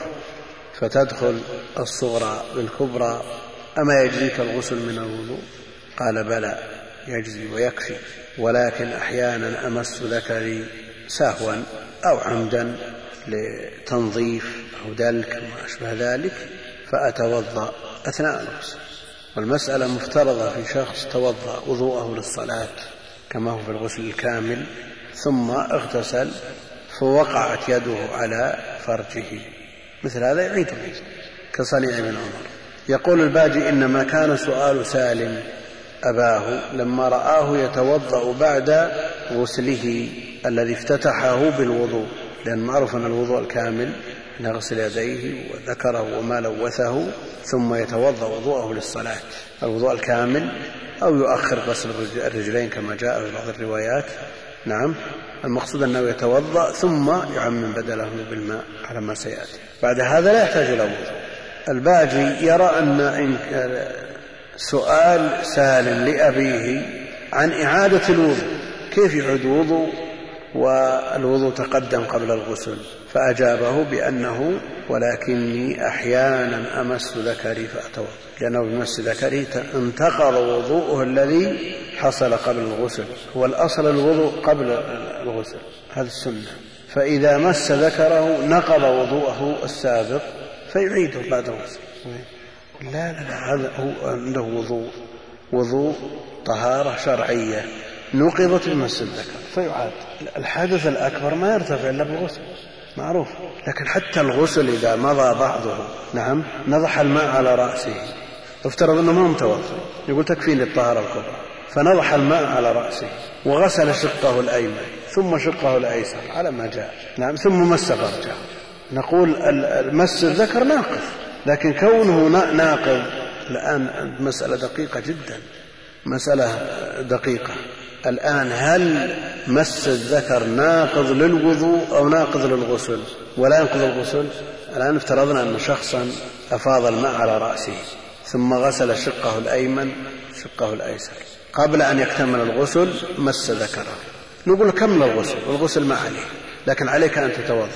فتدخل الصغرى بالكبرى أما يجزيك الغسل من الوضوء؟ قال بلى يجزي ويكفي. ولكن أحيانا أمس ذكري سهوا أو عمدا لتنظيف أو دلك وما أشبه ذلك فأتوضأ أثناء الغسل. والمسألة مفترضة في شخص توضأ وضوءه للصلاة كما هو في الغسل الكامل ثم اغتسل فوقعت يده على فرجه. مثل هذا يعيد كصنيع ابن عمر. يقول الباجي إنما كان سؤال سالم. أباه لما رآه يتوضأ بعد غسله الذي افتتحه بالوضوء لأن معروف أن الوضوء الكامل يغسل يديه وذكره وما لوثه ثم يتوضأ وضوءه للصلاة. الوضوء الكامل أو يؤخر غسل الرجلين كما جاء في بعض الروايات. نعم المقصود أنه يتوضأ ثم يعمم بدله بالماء على ما سيأتي. بعد هذا لا يحتاج إلى وضوء. الباجي يرى أن سؤال سالم لأبيه عن إعادة الوضوء. كيف يعود وضوء والوضوء تقدم قبل الغسل. فأجابه بأنه ولكني أحيانا أمس ذكري فأتوضأ. لأنه بمس ذكره انتقض وضوءه الذي حصل قبل الغسل. هو الأصل الوضوء قبل الغسل. هذا السنة. فإذا مس ذكره نقض وضوءه السابق. فيعيده بعد الغسل. لا لا لا هذا هو عنده وضوء وضوء طهارة شرعية نقضت بمس الذكر فيعاد. الحدث الأكبر ما يرتفع إلا بالغسل معروف. لكن حتى الغسل إذا مضى بعضه نعم نضح الماء على رأسه. افترض أنه ما متوضا يقول تكفيني الطهارة الكبرى. فنضح الماء على رأسه وغسل شقه الأيمن ثم شقه الأيسر على ما جاء. نعم ثم مس فرجه. نقول مس الذكر ناقض لكن كونه ناقض الآن مسألة دقيقة جدا مسألة دقيقة. الآن هل مس الذكر ناقض للوضوء أو ناقض للغسل؟ ولا ينقض الغسل. الآن افترضنا أن شخصا أفاض الماء على رأسه ثم غسل شقه الأيمن شقه الأيسر. قبل أن يكتمل الغسل مس ذكره. نقول كمل الغسل والغسل ما عليه لكن عليك أن تتوضأ.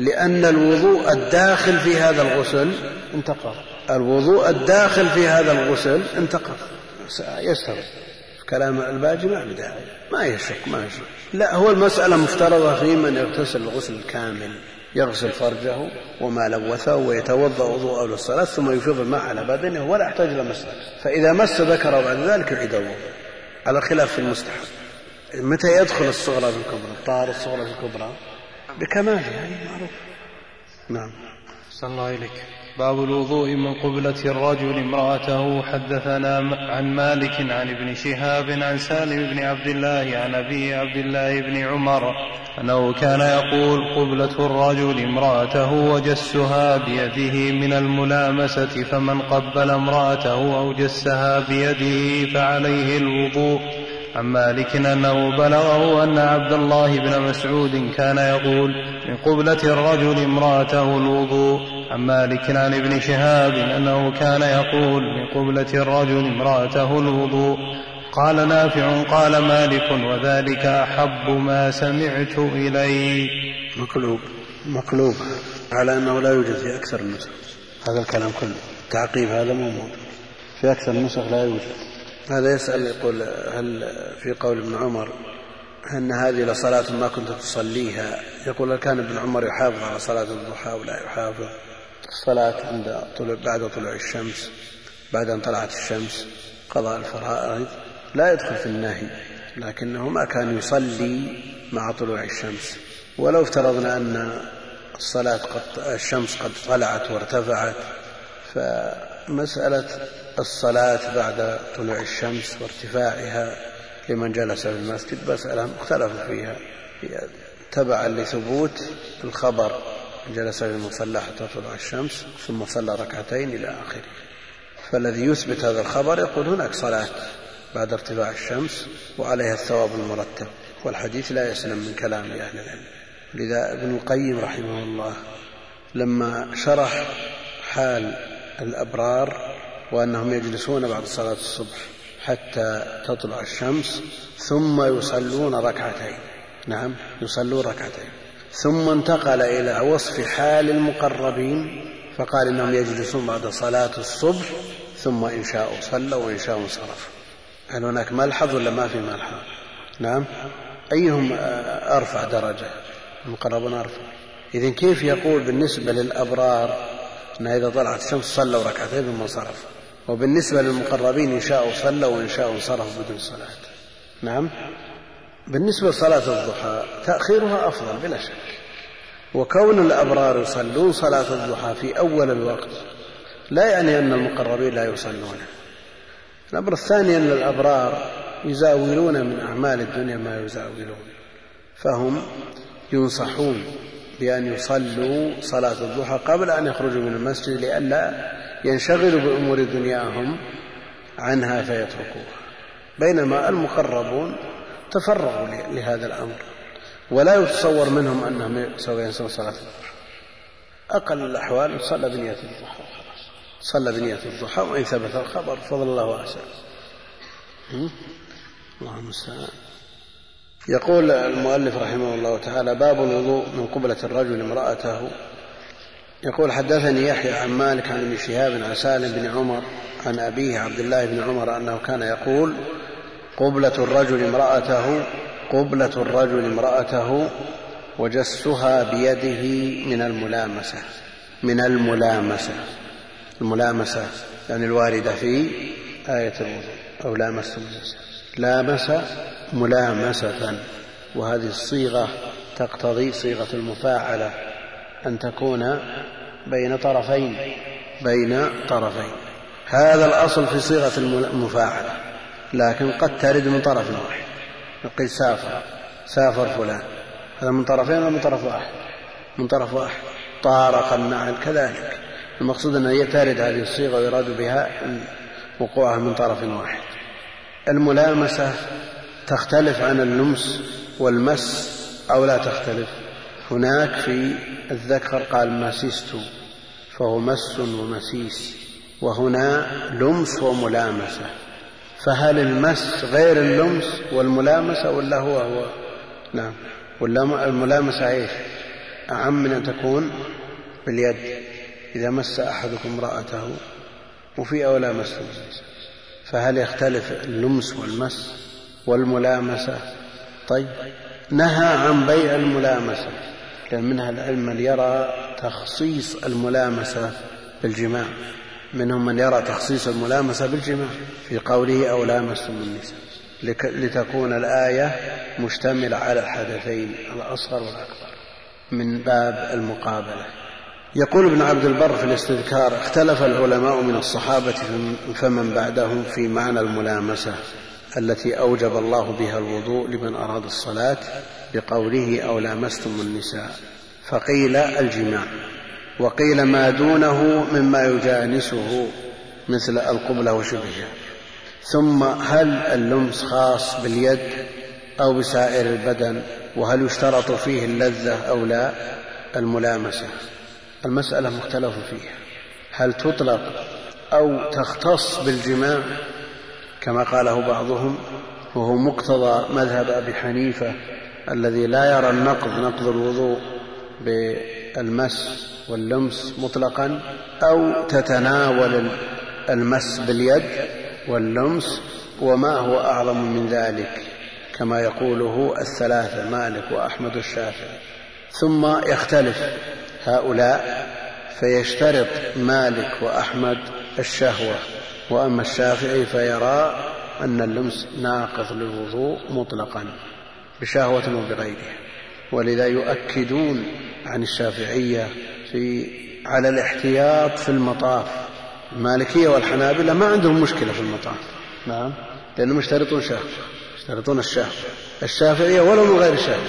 لأن الوضوء الداخل في هذا الغسل انتقض. الوضوء الداخل في هذا الغسل انتقض. يستوي كلام الباجي ما بداية ما يشك ما يشك. لا هو المسألة مفترضة في من يغتسل الغسل الكامل يغسل فرجه وما لوثه ويتوضأ وضوءه للصلاه ثم يفيض الماء على بدنه ولا يحتاج إلى مسح فإذا مس ذكره بعد ذلك يعيد الوضوء. على خلاف في المستحب. متى يدخل الصغرى في الكبرى؟ الطهارة الصغرى في الكبرى. بكمالها يعني معروف. نعم. صلى الله إليك. باب الوضوء من قبلة الرجل امرأته حدثنا عن مالك عن ابن شهاب عن سالم بن عبد الله عن أبي عبد الله بن عمر أنه كان يقول قبلة الرجل امرأته وجسها بيده من الملامسة فمن قبل امرأته أو جسها بيده فعليه الوضوء. عن مالك أنه بلغه أن عبد الله بن مسعود كان يقول من قبلة الرجل امرأته الوضوء. عن مالك عن ابن شهاب أنه كان يقول من قبلة الرجل امرأته الوضوء. قال نافع قال مالك وذلك أحب ما سمعت إليه. مقلوب مقلوب على أنه لا يوجد في أكثر النسخ. هذا الكلام كله. تعقيب هذا مو موجود. في أكثر النسخ لا يوجد. هذا يسأل يقول هل في قول ابن عمر أن هذه لصلاة ما كنت تصليها؟ يقول كان ابن عمر يحافظ على صلاة الضحى ولا يحافظ؟ الصلاة عند طلوع بعد طلوع الشمس بعد أن طلعت الشمس قضاء الفرائض لا يدخل في النهي لكنه ما كان يصلي مع طلوع الشمس. ولو افترضنا أن الصلاة قد الشمس قد طلعت وارتفعت فمسألة الصلاة بعد طلوع الشمس وارتفاعها لمن جلس في المسجد مسألة اختلفوا فيها. تبعا لثبوت الخبر جلس في المصلى حتى طلوع الشمس ثم صلى ركعتين إلى آخره. فالذي يثبت هذا الخبر يقول هناك صلاة بعد ارتفاع الشمس وعليها الثواب المرتب والحديث لا يسلم من كلام أهل العلم. لذا ابن القيم رحمه الله لما شرح حال الأبرار وأنهم يجلسون بعد صلاة الصبح حتى تطلع الشمس ثم يصلون ركعتين. نعم يصلون ركعتين. ثم انتقل إلى وصف حال المقربين فقال إنهم يجلسون بعد صلاة الصبح ثم إن شاءوا صلوا وإن شاءوا انصرفوا. هل هناك ملحظ ولا ما في ملحظ؟ نعم. أيهم أرفع درجة؟ المقربون أرفع. إذا كيف يقول بالنسبة للأبرار أن إذا طلعت الشمس صلوا ركعتين ثم انصرفوا؟ وبالنسبة للمقربين إن شاءوا صلوا وإن شاءوا انصرفوا بدون صلاة. نعم. بالنسبة لصلاة الضحى تأخيرها أفضل بلا شك. وكون الأبرار يصلون صلاة الضحى في أول الوقت لا يعني أن المقربين لا يصلون. الأمر الثاني أن الأبرار يزاولون من أعمال الدنيا ما يزاولون. فهم ينصحون بأن يصلوا صلاة الضحى قبل أن يخرجوا من المسجد لئلا ينشغلوا بأمور دنياهم عنها فيتركوها. بينما المقربون تفرغوا لهذا الأمر ولا يتصور منهم أنهم سوف ينسون صلاة الضحى أقل الأحوال صلى بنية الضحى صلى بنية الضحى وإن ثبت الخبر فضل الله واسع. اللهم المستعان يقول المؤلف رحمه الله تعالى باب الوضوء من قبلة الرجل امرأته يقول حدثني يحيى عن مالك عن ابن شهاب عن سالم بن عمر عن أبيه عبد الله بن عمر أنه كان يقول قبلة الرجل امرأته قبلة الرجل امرأته وجسها بيده من الملامسة من الملامسة الملامسة يعني الواردة في آية الوضوء أو النساء لامس ملامسة وهذه الصيغة تقتضي صيغة المفاعلة. أن تكون بين طرفين بين طرفين. هذا الأصل في صيغة المفاعلة لكن قد ترد من طرف واحد. نقول سافر سافر فلان. هذا من طرفين ولا من طرف واحد؟ من طرف واحد. طارق النعل كذلك. المقصود أن ترد هذه الصيغة ويراد بها وقوعها من طرف واحد. الملامسة تختلف عن اللمس والمس أو لا تختلف؟ هناك في الذكر قال مسست فهو مس ومسيس وهنا لمس وملامسة. فهل المس غير اللمس والملامسة ولا هو هو؟ نعم. ولا الملامسة إيش؟ أعم من أن تكون باليد. إذا مس أحدكم امرأته وفي أولى مس؟ فهل يختلف اللمس والمس والملامسة؟ طيب. نهى عن بيع الملامسة. لأن منها العلم من يرى تخصيص الملامسة بالجماع. منهم من يرى تخصيص الملامسة بالجماع. في قوله أو لامستم النساء. لتكون الآية مشتملة على الحدثين الأصغر والأكبر من باب المقابلة. يقول ابن عبد البر في الاستذكار اختلف العلماء من الصحابة فمن بعدهم في معنى الملامسة. التي أوجب الله بها الوضوء لمن أراد الصلاة بقوله أو لامستم النساء فقيل الجماع. وقيل ما دونه مما يجانسه مثل القبلة وشبهها ثم هل اللمس خاص باليد أو بسائر البدن؟ وهل يشترط فيه اللذة أو لا؟ الملامسة. المسألة مختلف فيها. هل تطلق أو تختص بالجماع؟ كما قاله بعضهم وهو مقتضى مذهب أبي حنيفة الذي لا يرى النقض نقض الوضوء بالمس واللمس مطلقا أو تتناول المس باليد واللمس وما هو أعظم من ذلك كما يقوله الثلاثة مالك وأحمد الشافعي. ثم يختلف هؤلاء فيشترط مالك وأحمد الشهوة. وأما الشافعي فيرى أن اللمس ناقض للوضوء مطلقا بشهوة وبغيرها ولذا يؤكدون عن الشافعية في على الاحتياط في المطاف. المالكية والحنابلة ما عندهم مشكلة في المطاف. نعم لأنهم يشترطون شهوة يشترطون الشهوة الشافعية ولو من غير شهوة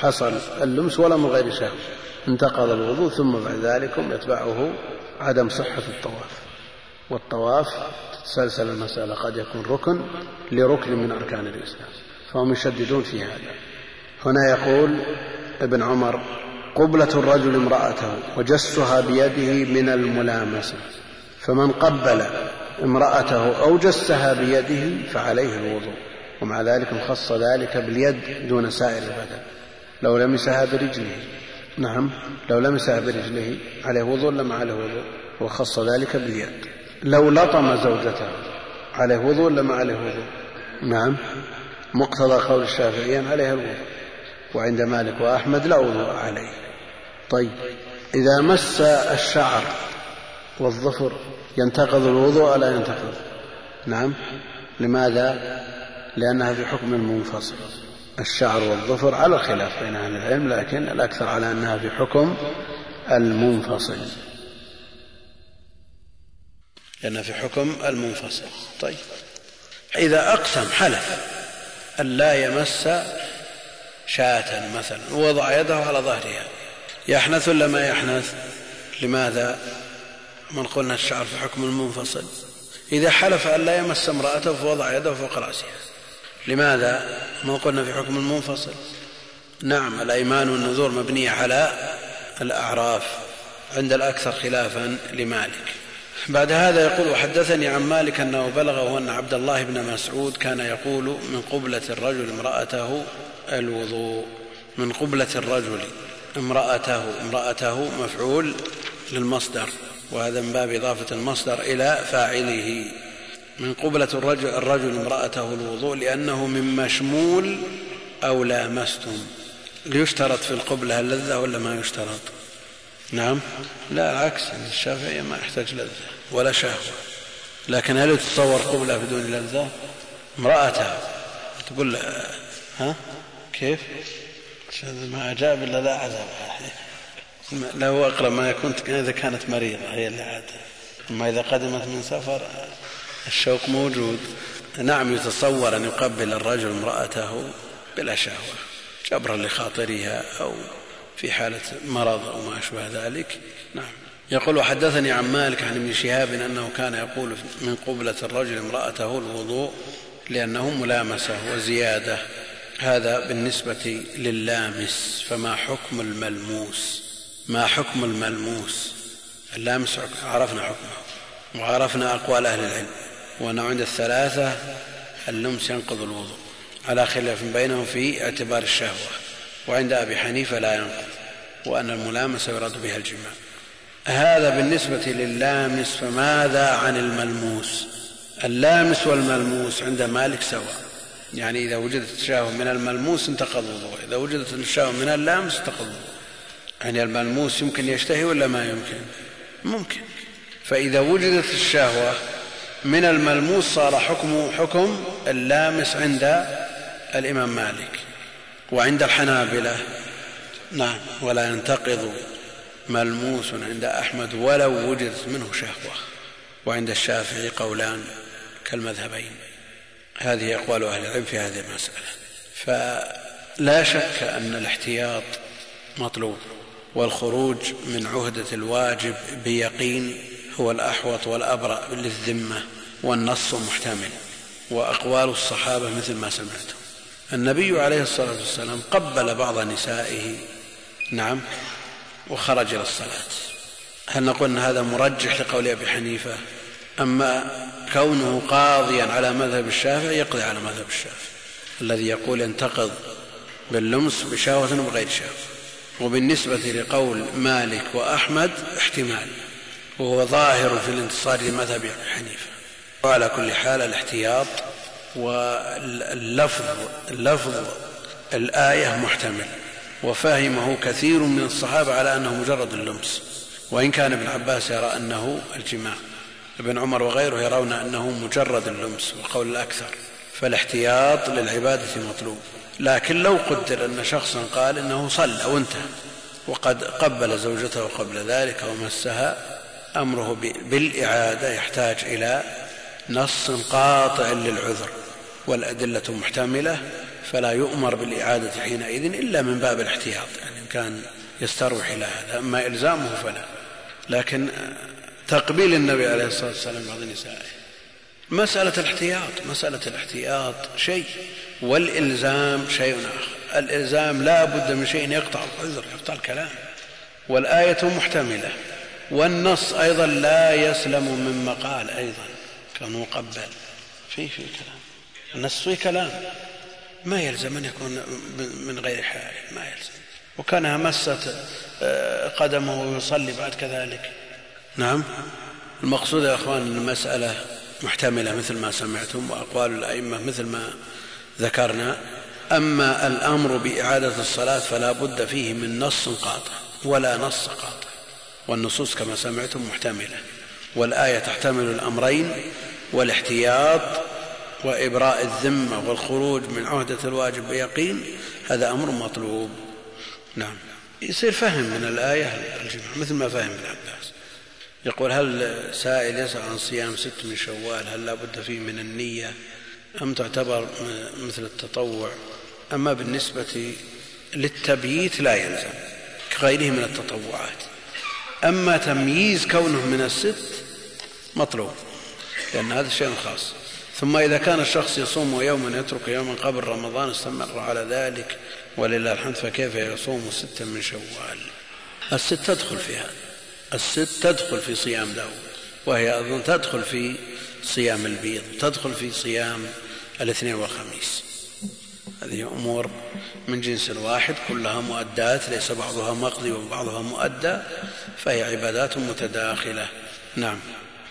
حصل اللمس ولا من غير شهوة انتقض الوضوء ثم بعد ذلك يتبعه عدم صحة الطواف. والطواف تتسلسل المسألة قد يكون ركن لركن من أركان الإسلام فهم يشددون في هذا. هنا يقول ابن عمر قبلة الرجل امرأته وجسها بيده من الملامسة فمن قبل امرأته أو جسها بيده فعليه الوضوء ومع ذلك خص ذلك باليد دون سائر البدن. لو لمسها برجله نعم لو لمسها برجله عليه وضوء لما عليه وضوء؟ وخص ذلك باليد. لو لطم زوجته. عليه وضوء لما عليه وضوء؟ نعم. مقتضى قول الشافعيين عليه الوضوء. وعند مالك وأحمد لا وضوء عليه. طيب إذا مس الشعر والظفر ينتقض الوضوء لا ينتقض؟ نعم. لماذا؟ لأنها في حكم منفصل الشعر والظفر على الخلاف بين أهل العلم لكن الأكثر على أنها في حكم المنفصل. لأنها في حكم المنفصل. طيب. إذا أقسم حلف أن لا يمس شاة مثلا ووضع يده على ظهرها يحنث ولا ما يحنث؟ لماذا؟ من قلنا الشعر في حكم المنفصل. إذا حلف أن لا يمس امرأته فوضع يده فوق رأسها. لماذا؟ ما قلنا في حكم المنفصل. نعم الأيمان والنذور مبنية على الأعراف عند الأكثر خلافا لمالك. بعد هذا يقول وحدثني عن مالك أنه بلغه أن عبد الله بن مسعود كان يقول من قبلة الرجل امرأته الوضوء. من قبلة الرجل امرأته امرأته مفعول للمصدر وهذا من باب إضافة المصدر إلى فاعله. من قبلة الرجل, الرجل امرأته الوضوء لأنه من مشمول أو لامستم. ليشترط في القبلة اللذة ولا ما يشترط؟ نعم. لا العكس الشافعية ما يحتاج لذة ولا شهوة. لكن هل تتصور قبلة بدون لذة؟ امرأته تقول ها؟ كيف؟ ما أجاب إلا لا عذاب. لا هو أقرب ما يكون إذا كانت مريضة هي اللي عاد. أما إذا قدمت من سفر الشوق موجود. نعم يتصور أن يقبل الرجل امرأته بلا شهوة جبرا لخاطرها أو في حالة مرض أو ما أشبه ذلك. نعم. يقول وحدثني عن مالك عن ابن شهاب أنه كان يقول من قبلة الرجل امرأته الوضوء لأنه ملامسة وزيادة. هذا بالنسبة للامس فما حكم الملموس؟ ما حكم الملموس؟ اللامس عرفنا حكمه وعرفنا أقوال أهل العلم وأنه عند الثلاثة اللمس ينقض الوضوء. على خلاف بينهم في اعتبار الشهوة. وعند أبي حنيفة لا ينقض وأن الملامسة يراد بها الجماع. هذا بالنسبة للامس فماذا عن الملموس؟ اللامس والملموس عند مالك سواء. يعني إذا وجدت الشهوة من الملموس انتقض الوضوء إذا وجدت الشهوة من اللامس انتقض الوضوء يعني الملموس يمكن يشتهي ولا ما يمكن؟ ممكن. فإذا وجدت الشهوة من الملموس صار حكمه حكم اللامس عند الإمام مالك. وعند الحنابلة. نعم ولا ينتقض ملموس عند أحمد ولو وجدت منه شهوة. وعند الشافعي قولان كالمذهبين. هذه أقوال أهل العلم في هذه المسألة. فلا شك أن الاحتياط مطلوب والخروج من عهدة الواجب بيقين هو الأحوط والأبرأ للذمة والنص محتمل. وأقوال الصحابة مثل ما سمعتم. النبي عليه الصلاة والسلام قبل بعض نسائه نعم وخرج إلى الصلاة. هل نقول أن هذا مرجح لقول أبي حنيفة؟ أما كونه قاضيا على مذهب الشافعي يقضي على مذهب الشافعي الذي يقول ينتقض باللمس بشهوة وبغير شهوة وبالنسبة لقول مالك وأحمد احتمال وهو ظاهر في الانتصار لمذهب أبي حنيفة. وعلى كل حال الاحتياط واللفظ اللفظ الآية محتمل وفهمه كثير من الصحابة على أنه مجرد اللمس وإن كان ابن عباس يرى أنه الجماع ابن عمر وغيره يرون أنه مجرد اللمس وقول الأكثر فالاحتياط للعبادة مطلوب لكن لو قدر أن شخصا قال إنه صلى وانتهى وقد قبل زوجته قبل ذلك ومسها أمره بالإعادة يحتاج إلى نص قاطع للعذر. والأدلة محتملة فلا يؤمر بالإعادة حينئذ إلا من باب الاحتياط يعني إن كان يستروح إلى هذا أما إلزامه فلا. لكن تقبيل النبي عليه الصلاة والسلام بعض نسائه مسألة الاحتياط مسألة الاحتياط شيء والإلزام شيء آخر. الإلزام لا بد من شيء يقطع العذر يقطع الكلام. والآية محتملة. والنص أيضا لا يسلم من مقال أيضا كان مقبل فيه في كلام النص فيه كلام. ما يلزم أن يكون من غير حال ما يلزم. وكانها مست آه، قدمه ويصلي بعد كذلك. نعم. المقصود يا أخوان إن المسألة محتملة مثل ما سمعتم وأقوال الأئمة مثل ما ذكرنا. أما الأمر بإعادة الصلاة فلا بد فيه من نص قاطع ولا نص قاطع. والنصوص كما سمعتم محتملة. والآية تحتمل الأمرين والاحتياط وإبراء الذمه والخروج من عهدة الواجب بيقين هذا أمر مطلوب. نعم. يصير فهم من الآية الجمعه مثل ما فهم ابن عباس. يقول هل سائل يسأل عن صيام ست من شوال؟ هل لا بد فيه من النية؟ أم تعتبر مثل التطوع؟ أما بالنسبة للتبييت لا يلزم كغيره من التطوعات. أما تمييز كونه من الست مطلوب لأن هذا شيء خاص. ثم إذا كان الشخص يصوم يوما يترك يوما قبل رمضان استمر على ذلك ولله الحمد فكيف يصوم ستا من شوال؟ الست تدخل في هذا. الست تدخل في صيام داود وهي أظن تدخل في صيام البيض تدخل في صيام الاثنين والخميس. هذه أمور من جنس واحد كلها مؤدات ليس بعضها مقضي وبعضها مؤدى فهي عبادات متداخلة. نعم.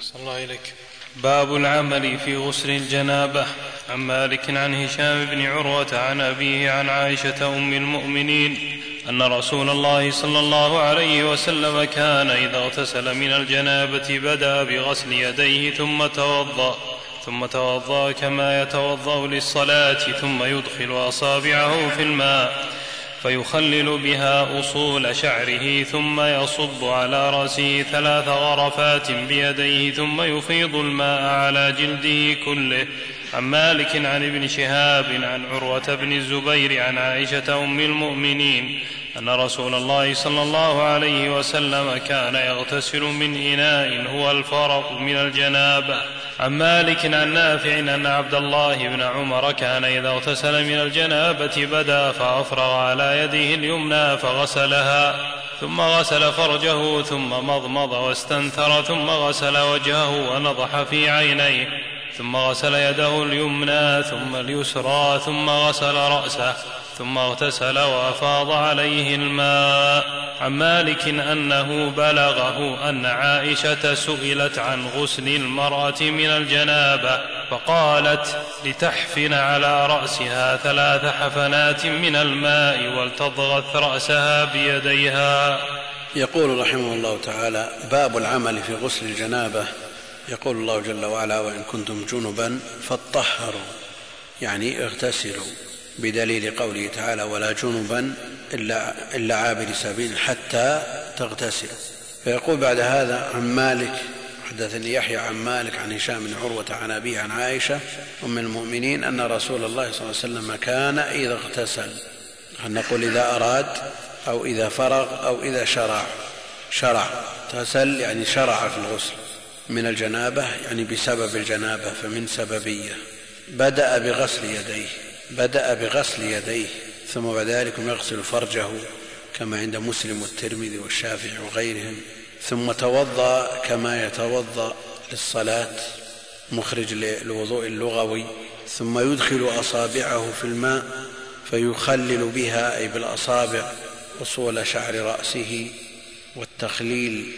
صلى الله إليك. باب العمل في غسل الجنابة. عن مالك عن هشام بن عروة عن أبيه عن عائشة أم المؤمنين أن رسول الله صلى الله عليه وسلم كان إذا اغتسل من الجنابة بدأ بغسل يديه ثم توضأ ثم توضأ كما يتوضأ للصلاة ثم يدخل أصابعه في الماء. فيخلل بها أصول شعره ثم يصب على رأسه ثلاث غرفات بيديه ثم يفيض الماء على جلده كله. عن مالك عن ابن شهاب عن عروة بن الزبير عن عائشة أم المؤمنين أن رسول الله صلى الله عليه وسلم كان يغتسل من إناء هو الفرق من الجنابة. عن مالك عن نافع أن عبد الله بن عمر كان إذا اغتسل من الجنابة بدا فأفرغ على يده اليمنى فغسلها ثم غسل فرجه ثم مضمض واستنثر ثم غسل وجهه ونضح في عينيه ثم غسل يده اليمنى ثم اليسرى ثم غسل رأسه. ثم اغتسل وأفاض عليه الماء. عن مالك أنه بلغه أن عائشة سئلت عن غسل المرأة من الجنابة فقالت لتحفن على رأسها ثلاث حفنات من الماء ولتضغث رأسها بيديها. يقول رحمه الله تعالى باب العمل في غسل الجنابة. يقول الله جل وعلا وإن كنتم جنبا فاطهروا يعني اغتسلوا. بدليل قوله تعالى ولا جنبا إلا, إلا عابر سبيل حتى تغتسل. فيقول بعد هذا عن مالك حدثني يحيى عن مالك عن هشام بن عروة عن أبيه عن عائشة أم المؤمنين أن رسول الله صلى الله عليه وسلم كان إذا اغتسل. هل نقول إذا أراد أو إذا فرغ أو إذا شرع؟ شرع. اغتسل يعني شرع في الغسل من الجنابة يعني بسبب الجنابة فمن سببية. بدأ بغسل يديه. بدأ بغسل يديه ثم بعد ذلك يغسل فرجه كما عند مسلم والترمذي والشافعي وغيرهم ثم توضأ كما يتوضأ للصلاة مخرج للوضوء اللغوي ثم يدخل أصابعه في الماء فيخلل بها أي بالأصابع أصول شعر رأسه والتخليل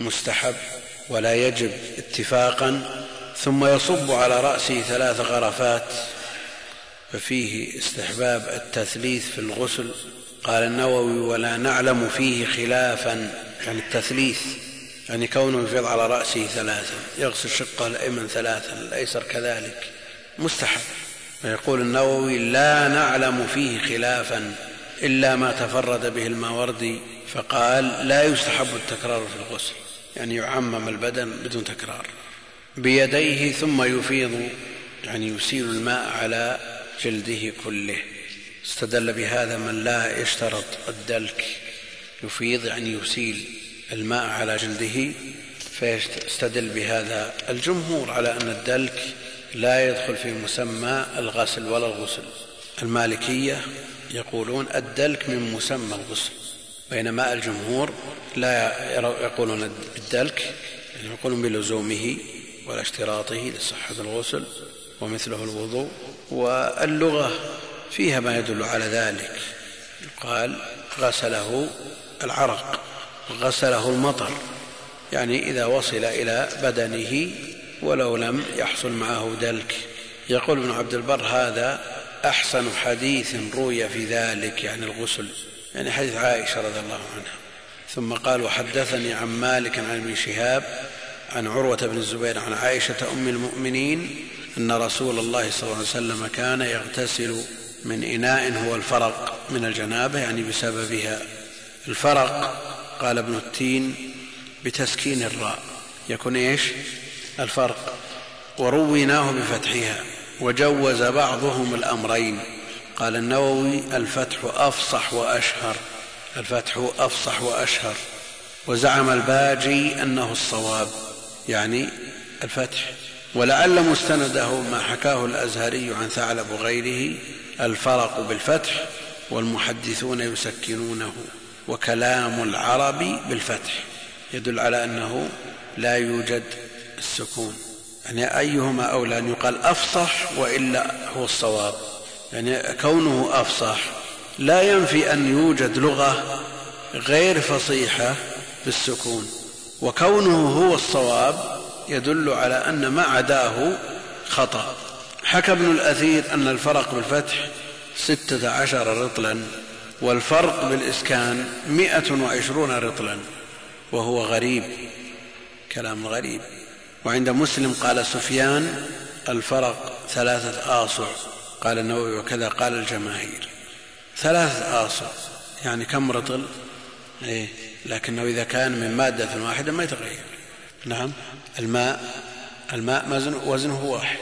مستحب ولا يجب اتفاقا ثم يصب على رأسه ثلاث غرفات ففيه استحباب التثليث في الغسل. قال النووي ولا نعلم فيه خلافا. يعني التثليث. يعني كونه يفيض على رأسه ثلاثا يغسل شقه الأيمن ثلاثا الأيسر كذلك. مستحب. ويقول النووي لا نعلم فيه خلافا إلا ما تفرد به الماوردي. فقال لا يستحب التكرار في الغسل. يعني يعمم البدن بدون تكرار. بيديه ثم يفيض يعني يسيل الماء على جلده كله. استدل بهذا من لا يشترط الدلك. يفيض يعني يسيل الماء على جلده فيستدل بهذا الجمهور على أن الدلك لا يدخل في مسمى الغسل ولا الغسل. المالكية يقولون الدلك من مسمى الغسل بينما الجمهور لا يقولون بالدلك يعني يقولون بلزومه ولا اشتراطه لصحة الغسل. ومثله الوضوء واللغة فيها ما يدل على ذلك. قال غسله العرق غسله المطر يعني إذا وصل إلى بدنه ولو لم يحصل معه دلك. يقول ابن عبد البر هذا أحسن حديث روي في ذلك يعني الغسل يعني حديث عائشة رضي الله عنها. ثم قال وحدثني عن مالك عن ابن شهاب عن عروة بن الزبير عن عائشة أم المؤمنين أن رسول الله صلى الله عليه وسلم كان يغتسل من إناء هو الفرق من الجنابة يعني بسببها. الفرق قال ابن التين بتسكين الراء. يكون إيش؟ الفرق. ورويناه بفتحها. وجوز بعضهم الأمرين. قال النووي الفتح أفصح وأشهر. الفتح أفصح وأشهر. وزعم الباجي أنه الصواب يعني الفتح. ولعل مستنده ما حكاه الأزهري عن ثعلب وغيره الفرق بالفتح والمحدثون يسكنونه وكلام العرب بالفتح يدل على أنه لا يوجد السكون. يعني أيهما أولى أن يقال أفصح وإلا هو الصواب. يعني كونه أفصح لا ينفي أن يوجد لغة غير فصيحة بالسكون وكونه هو الصواب يدل على أن ما عداه خطأ. حكى ابن الأثير أن الفرق بالفتح ستة عشر رطلا والفرق بالإسكان مئة وعشرون رطلا وهو غريب كلام غريب. وعند مسلم قال سفيان الفرق ثلاثة آصع قال النووي وكذا قال الجماهير. ثلاثة آصع يعني كم رطل؟ إيه لكنه إذا كان من مادة واحدة ما يتغير. نعم. الماء الماء وزنه واحد.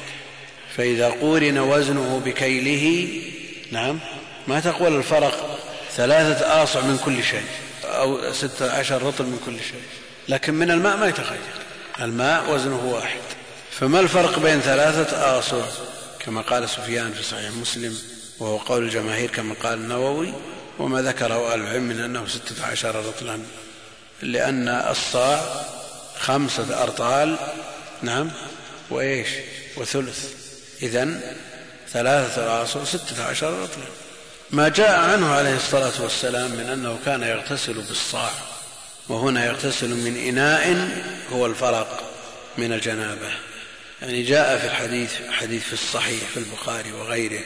فإذا قورن وزنه بكيله نعم. ما تقول الفرق ثلاثة آصع من كل شيء أو ستة عشر رطل من كل شيء. لكن من الماء ما يتغير. الماء وزنه واحد. فما الفرق بين ثلاثة آصع؟ كما قال سفيان في صحيح مسلم وهو قول الجماهير كما قال النووي وما ذكره أهل العلم من أنه ستة عشر رطلا لأن الصاع خمسة أرطال نعم وإيش؟ وثلث. إذا ثلاثة آصع ستة عشر رطلا ما جاء عنه عليه الصلاة والسلام من أنه كان يغتسل بالصاع وهنا يغتسل من إناء هو الفرق من الجنابة. يعني جاء في الحديث حديث في الصحيح في البخاري وغيره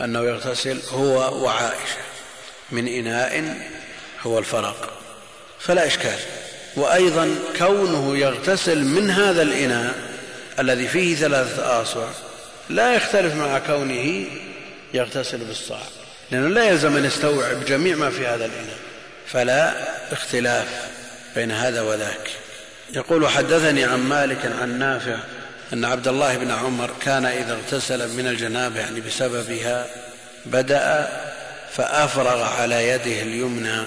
أنه يغتسل هو وعائشة من إناء هو الفرق. فلا إشكال. وأيضا كونه يغتسل من هذا الإناء الذي فيه ثلاثة آصع لا يختلف مع كونه يغتسل بالصاع لأنه لا يلزم أن يستوعب جميع ما في هذا الإناء فلا اختلاف بين هذا وذاك. يقول حدثني عن مالك عن نافع أن عبد الله بن عمر كان إذا اغتسل من الجنابة يعني بسببها بدأ فأفرغ على يده اليمنى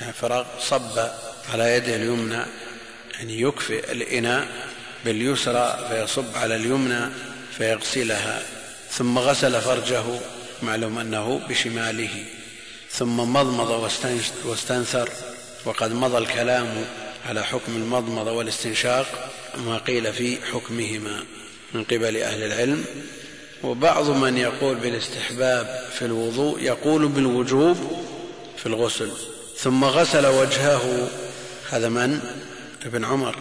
يعني فرغ صب على يده اليمنى يعني يكفئ الإناء باليسرى فيصب على اليمنى فيغسلها ثم غسل فرجه معلوم أنه بشماله ثم مضمض واستنثر وقد مضى الكلام على حكم المضمضة والاستنشاق ما قيل في حكمهما من قبل أهل العلم. وبعض من يقول بالاستحباب في الوضوء يقول بالوجوب في الغسل ثم غسل وجهه هذا من؟ ابن عمر.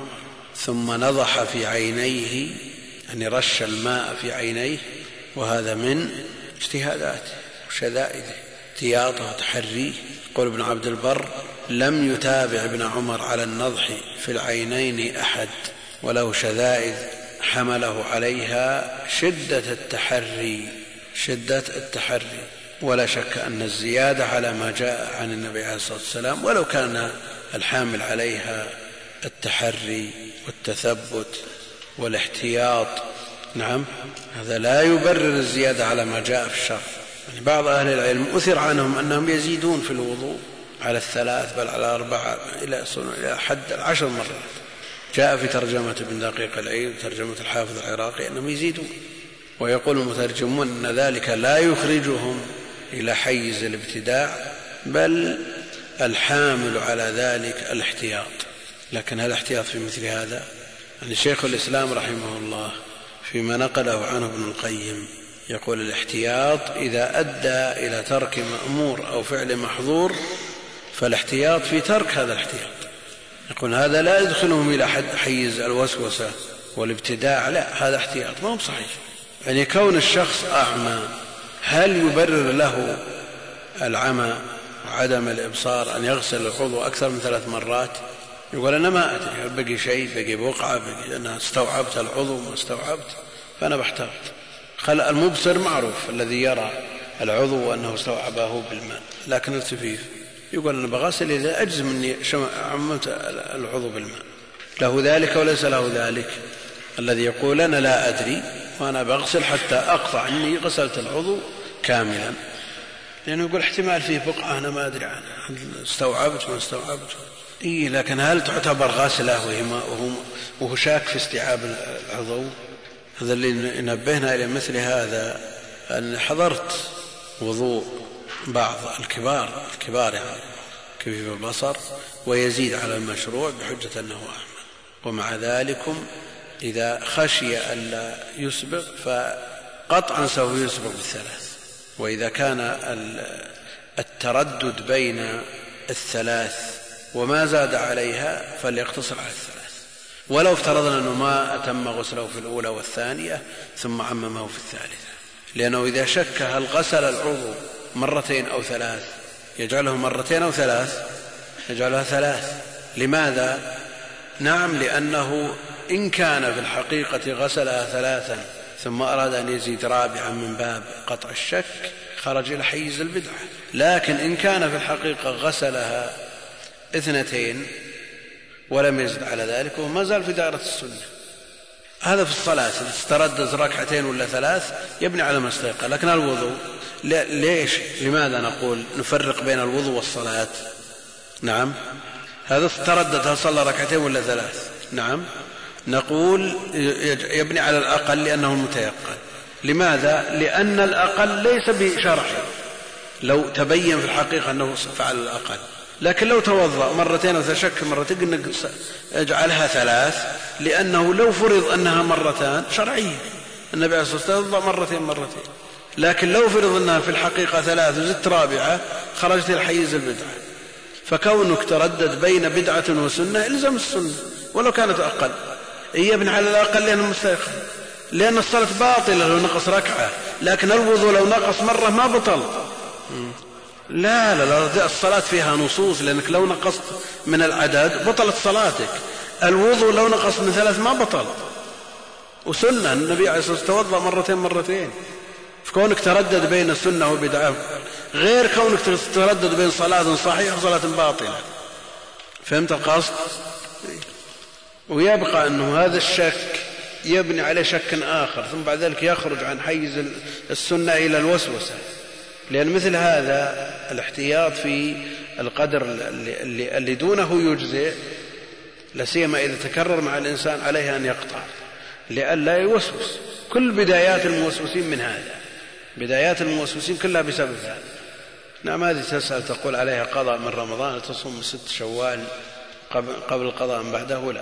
ثم نضح في عينيه يعني رش الماء في عينيه وهذا من اجتهاداته وشدائده احتياطه وتحريه يقول ابن عبد البر لم يتابع ابن عمر على النضح في العينين أحد وله شذائذ حمله عليها شدة التحري شدة التحري. ولا شك أن الزيادة على ما جاء عن النبي عليه الصلاة والسلام ولو كان الحامل عليها التحري والتثبت والاحتياط. نعم هذا لا يبرر الزيادة على ما جاء في الشرع يعني بعض أهل العلم أثر عنهم أنهم يزيدون في الوضوء على الثلاث بل على أربعة إلى إلى حد العشر مرات. جاء في ترجمة ابن دقيق العيد وترجمة الحافظ العراقي أنهم يزيدون. ويقول المترجمون أن ذلك لا يخرجهم إلى حيز الابتداع بل الحامل على ذلك الاحتياط. لكن هل الاحتياط في مثل هذا؟ يعني شيخ الإسلام رحمه الله فيما نقله عنه ابن القيم يقول الاحتياط إذا أدى إلى ترك مأمور أو فعل محظور فالاحتياط في ترك هذا الاحتياط. يقول هذا لا يدخلهم إلى حد حيز الوسوسة والابتداع لا هذا احتياط ما هو صحيح. يعني كون الشخص أعمى هل يبرر له العمى وعدم الإبصار أن يغسل العضو أكثر من ثلاث مرات يقول أنا ما أدري بقي شيء بقي بقعة بقي أنا استوعبت العضو ما استوعبت فأنا بحتاط خل المبصر معروف الذي يرى العضو أنه استوعبه بالماء لكن التفيف يقول أنا بغسل إذا أجزم أني عممت العضو بالماء. له ذلك وليس له ذلك. الذي يقول أنا لا أدري وأنا بغسل حتى أقطع أني غسلت العضو كاملا. لأنه يقول احتمال فيه بقعة أنا ما أدري عنها استوعبت ما استوعبت. إيه لكن هل تعتبر غاسلة وهو, وهو شاك في استيعاب العضو؟ هذا اللي نبهنا إلى مثل هذا أن حضرت وضوء بعض الكبار الكبار يعني كفيف البصر ويزيد على المشروع بحجة أنه أعمى ومع ذلكم إذا خشي ألا يسبق فقطعا سوف يسبق بالثلاث. وإذا كان التردد بين الثلاث وما زاد عليها فليقتصر على الثلاث. ولو افترضنا أنه ما أتم غسله في الأولى والثانية ثم عممه في الثالثة. لأنه إذا شك هل غسل العضو مرتين أو ثلاث يجعله مرتين أو ثلاث؟ يجعلها ثلاث. لماذا؟ نعم لأنه إن كان في الحقيقة غسلها ثلاثا ثم أراد أن يزيد رابعا من باب قطع الشك خرج إلى حيز البدعة. لكن إن كان في الحقيقة غسلها اثنتين ولم يزد على ذلك وهو ما زال في دائرة السنة. هذا في الصلاة استردد ركعتين ولا ثلاث يبني على ما استيقن لكن الوضوء ليش؟ لماذا نقول نفرق بين الوضوء والصلاة؟ نعم. هذا استردد هل صلى ركعتين ولا ثلاث؟ نعم. نقول يبني على الأقل لأنه المتيقن. لماذا؟ لأن الأقل ليس بشرع لو تبين في الحقيقة أنه فعل الأقل. لكن لو توضأ مرتين أو تشك مرتين قلنا اجعلها ثلاث لأنه لو فرض أنها مرتان شرعية. النبي عليه الصلاة والسلام توضأ مرتين مرتين. لكن لو فرض أنها في الحقيقة ثلاث وزدت رابعة خرجت الحيز البدعة. فكونك تردد بين بدعة وسنة إلزم السنة ولو كانت أقل. يبني على الأقل لأنه مستيقن لأن الصلاة باطلة لو نقص ركعة. لكن الوضوء لو نقص مرة ما بطل. لا لا لا الصلاة فيها نصوص. لأنك لو نقصت من العدد بطلت صلاتك. الوضوء لو نقص من ثلاث ما بطل. وسنة. النبي عليه الصلاة والسلام توضأ مرتين مرتين. فكونك تردد بين السنة وبدعة غير كونك تردد بين صلاة صحيحة وصلاة باطلة. فهمت القصد؟ ويبقى أنه هذا الشك يبني عليه شك آخر ثم بعد ذلك يخرج عن حيز السنة إلى الوسوسة. لأن مثل هذا الاحتياط في القدر اللي, دونه يجزئ لا سيما إذا تكرر مع الإنسان عليه أن يقطع لئلا يوسوس. كل بدايات الموسوسين من هذا. بدايات الموسوسين كلها بسبب هذا. نعم هذه تسأل تقول عليها قضاء من رمضان تصوم ست شوال قبل, قبل القضاء من بعده لا.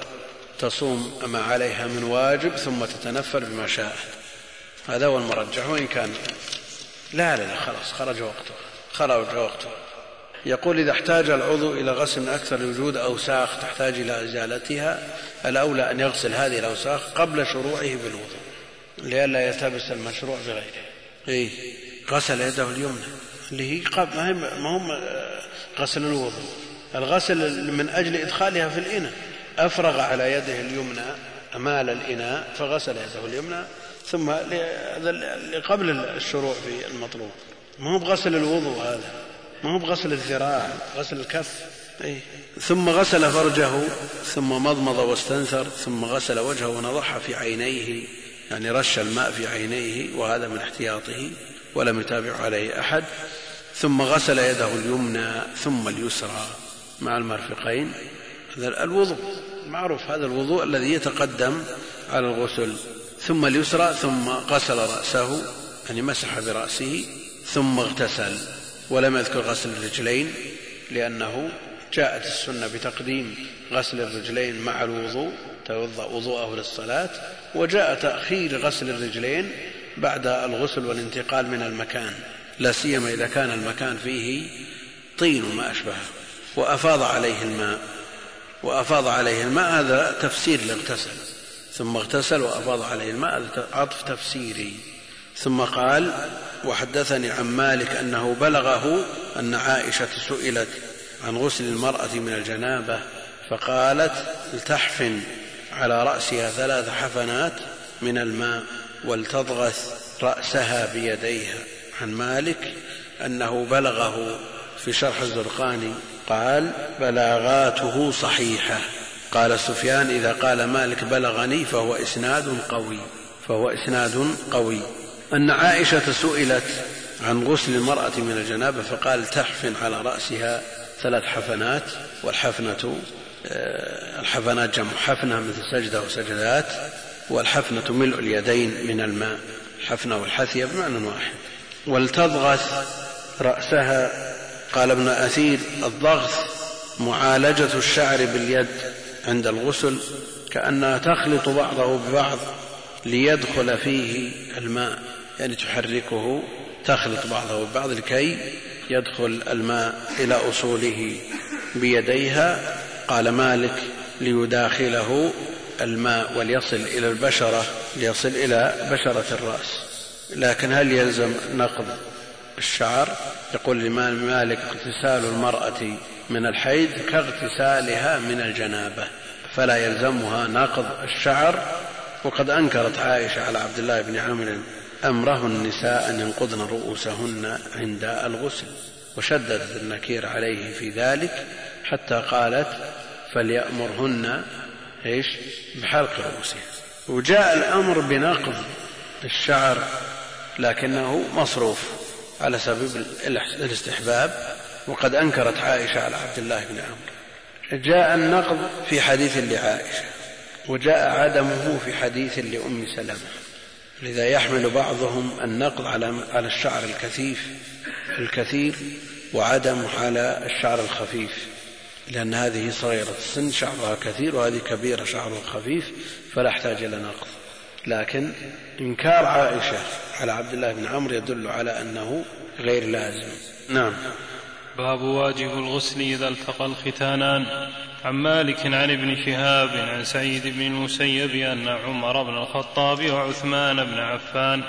تصوم ما عليها من واجب ثم تتنفل بما شاءت. هذا هو المرجح وإن كان لا لا لا خلاص خرج وقته خرج وقته. يقول إذا احتاج العضو إلى غسل أكثر لوجود أوساخ تحتاج إلى إزالتها الأولى أن يغسل هذه الأوساخ قبل شروعه بالوضوء لئلا يلتبس المشروع بغيره. إيه؟ غسل يده اليمنى اللي هي ما هم غسل الوضوء. الغسل من أجل إدخالها في الإناء. أفرغ على يده اليمنى أمال الإناء فغسل يده اليمنى ثم قبل الشروع في المطلوب. ما هو بغسل الوضوء هذا؟ ما هو بغسل الذراع غسل الكف؟ أي. ثم غسل فرجه ثم مضمض واستنثر ثم غسل وجهه ونضح في عينيه يعني رش الماء في عينيه وهذا من احتياطه ولم يتابع عليه أحد. ثم غسل يده اليمنى ثم اليسرى مع المرفقين. هذا الوضوء. معروف هذا الوضوء الذي يتقدم على الغسل ثم اليسرى ثم غسل رأسه يعني مسح برأسه ثم اغتسل ولم يذكر غسل الرجلين لأنه جاءت السنة بتقديم غسل الرجلين مع الوضوء توضأ وضوءه للصلاة وجاء تأخير غسل الرجلين بعد الغسل والانتقال من المكان لا سيما إذا كان المكان فيه طين وما أشبهه وأفاض عليه الماء. وأفاض عليه الماء هذا تفسير لاغتسل ثم اغتسل وأفاض عليه الماء هذا عطف تفسيري. ثم قال وحدثني عن مالك أنه بلغه أن عائشة سئلت عن غسل المرأة من الجنابة فقالت لتحفن على رأسها ثلاث حفنات من الماء ولتضغث رأسها بيديها. عن مالك أنه بلغه في شرح الزرقاني قال بلاغاته صحيحة. قال سفيان إذا قال مالك بلغني فهو إسناد قوي فهو إسناد قوي. أن عائشة سئلت عن غسل المرأة من الجنابة فقال تحفن على رأسها ثلاث حفنات والحفنة آه، الحفنات جمع حفنة مثل سجدة وسجدات والحفنة ملء اليدين من الماء الحفنة والحثية بمعنى واحد. ولتضغث رأسها قال ابن أثير الضغث معالجة الشعر باليد عند الغسل كأنها تخلط بعضه ببعض ليدخل فيه الماء يعني تحركه تخلط بعضه ببعض لكي يدخل الماء إلى أصوله بيديها. قال مالك ليداخله الماء وليصل إلى البشرة ليصل إلى بشرة الرأس. لكن هل يلزم نقض الشعر يقول الإمام مالك اغتسال المرأة من الحيض كاغتسالها من الجنابة فلا يلزمها نقض الشعر. وقد أنكرت عائشة على عبد الله بن عمرو أمره النساء أن ينقضن رؤوسهن عند الغسل وشددت النكير عليه في ذلك حتى قالت فليأمرهن إيش؟ بحلق رؤوسهن وجاء الأمر بنقض الشعر لكنه مصروف. على سبيل الاستحباب وقد أنكرت عائشة على عبد الله بن عمرو. جاء النقض في حديث لعائشة وجاء عدمه في حديث لأم سلمة. لذا يحمل بعضهم النقض على على الشعر الكثيف الكثير وعدمه على الشعر الخفيف. لأن هذه صغيرة السن شعرها كثير وهذه كبيرة شعرها خفيف فلا يحتاج إلى نقض. لكن إنكار عائشة على عبد الله بن عمرو يدل على أنه غير لازم. نعم. باب واجب الغسل إذا التقى الختانان. عن مالك عن ابن شهاب عن سعيد بن المسيب أن عمر بن الخطاب وعثمان بن عفان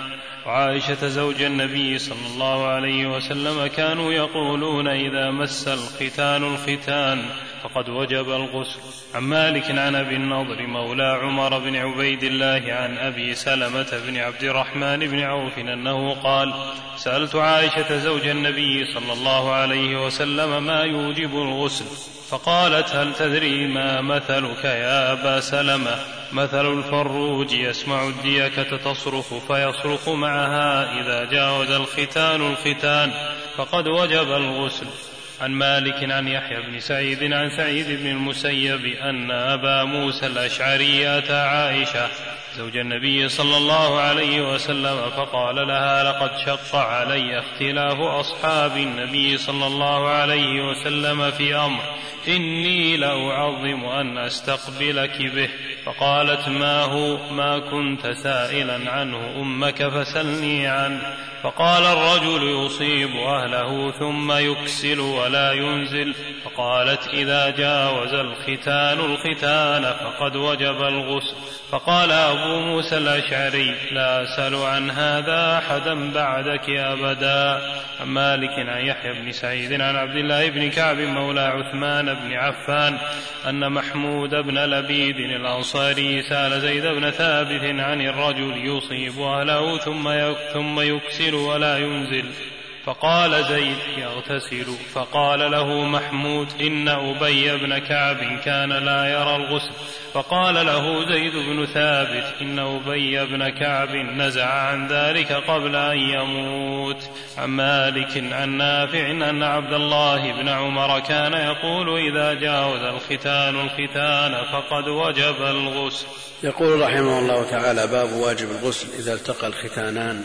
وعائشة زوج النبي صلى الله عليه وسلم كانوا يقولون إذا مس الختان الختان فقد وجب الغسل. عن مالك عن أبي النضر مولى عمر بن عبيد الله عن أبي سلمة بن عبد الرحمن بن عوف أنه قال سألت عائشة زوج النبي صلى الله عليه وسلم ما يوجب الغسل. فقالت هل تدري ما مثلك يا أبا سلمة؟ مثل الفروج يسمع الديكة تصرخ فيصرخ معها إذا جاوز الختان الختان فقد وجب الغسل. عن مالك عن يحيى بن سعيد عن سعيد بن المسيب أن أبا موسى الأشعري أتى عائشة زوج النبي صلى الله عليه وسلم فقال لها لقد شق علي اختلاف أصحاب النبي صلى الله عليه وسلم في أمر إني لأعظم أن أستقبلك به. فقالت ما هو؟ ما كنت سائلا عنه. أمك فسلني عنه. فقال الرجل يصيب أهله ثم يكسل ولا ينزل. فقالت إذا جاوز الختان الختان فقد وجب الغسل. فقال أبو موسى الأشعري لا أسأل عن هذا أحدا بعدك أبدا. عن مالك عن يحيى بن سعيد عن عبد الله بن كعب مولى عثمان بن عفان أن محمود بن لبيد الأنصاري سأل زيد بن ثابت عن الرجل يصيب أهله ثم يكسل ولا ينزل. فقال زيد يغتسل. فقال له محمود إن أبي بن كعب كان لا يرى الغسل. فقال له زيد بن ثابت إن أبي بن كعب نزع عن ذلك قبل أن يموت. عن مالك عن نافع أن عبد الله بن عمر كان يقول إذا جاوز الختان الختان فقد وجب الغسل. يقول رحمه الله تعالى باب واجب الغسل إذا التقى الختانان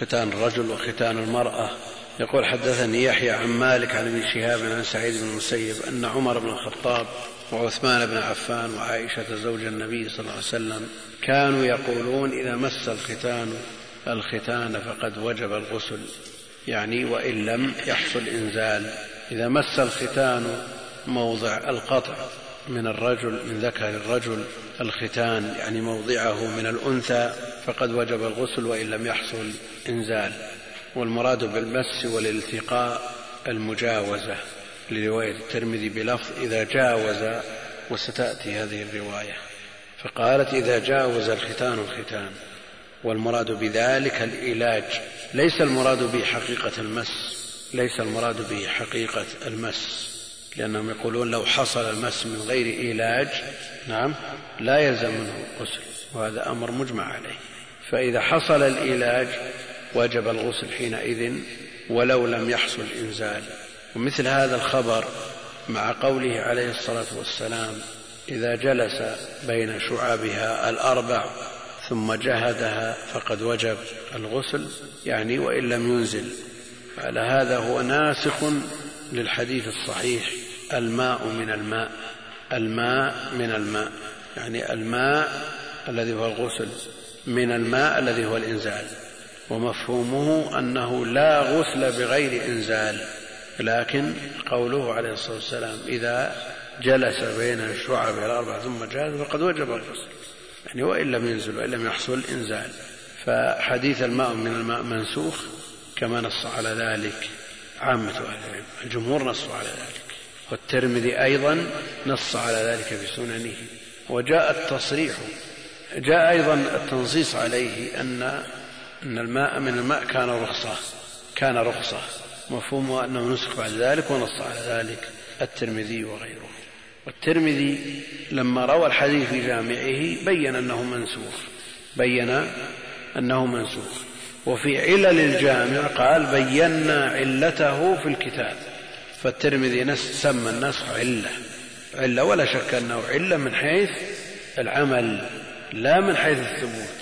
ختان الرجل وختان المرأة. يقول حدثني يحيى عن مالك عن ابن شهاب عن سعيد بن المسيب أن عمر بن الخطاب وعثمان بن عفان وعائشة زوج النبي صلى الله عليه وسلم كانوا يقولون إذا مس الختان الختان فقد وجب الغسل. يعني وإن لم يحصل إنزال. إذا مس الختان موضع القطع من الرجل من ذكر الرجل الختان يعني موضعه من الأنثى فقد وجب الغسل وإن لم يحصل إنزال. والمراد بالمس والالتقاء المجاوزة لرواية الترمذي بلفظ إذا جاوز وستأتي هذه الرواية. فقالت إذا جاوز الختان الختان والمراد بذلك العلاج. ليس المراد به حقيقة المس ليس المراد به حقيقة المس لأنهم يقولون لو حصل المس من غير علاج نعم لا يلزم منه غسل وهذا أمر مجمع عليه. فإذا حصل العلاج وجب الغسل حينئذ ولو لم يحصل إنزال. ومثل هذا الخبر مع قوله عليه الصلاة والسلام إذا جلس بين شعابها الأربع ثم جهدها فقد وجب الغسل يعني وإن لم ينزل. فعلى هذا هو ناسخ للحديث الصحيح الماء من الماء الماء من الماء. يعني الماء الذي هو الغسل من الماء الذي هو الإنزال. ومفهومه أنه لا غسل بغير إنزال لكن قوله عليه الصلاة والسلام إذا جلس بين الشعب الأربع ثم جاز فقد وجب الغسل. يعني وإن لم ينزل وإن لم يحصل إنزال. فحديث الماء من الماء منسوخ كما نص على ذلك عامة أهل العلم الجمهور نصوا على ذلك والترمذي أيضا نص على ذلك في سننه. وجاء التصريح جاء أيضا التنصيص عليه أن أن الماء من الماء كان رخصة كان رخصة. مفهومه أنه نسخ بعد ذلك ونص على ذلك الترمذي وغيره. والترمذي لما روى الحديث في جامعه بين أنه منسوخ بين أنه منسوخ. وفي علل الجامع قال بينا علته في الكتاب. فالترمذي سمى النسخ علة. علة ولا شك أنه علة من حيث العمل لا من حيث الثبوت.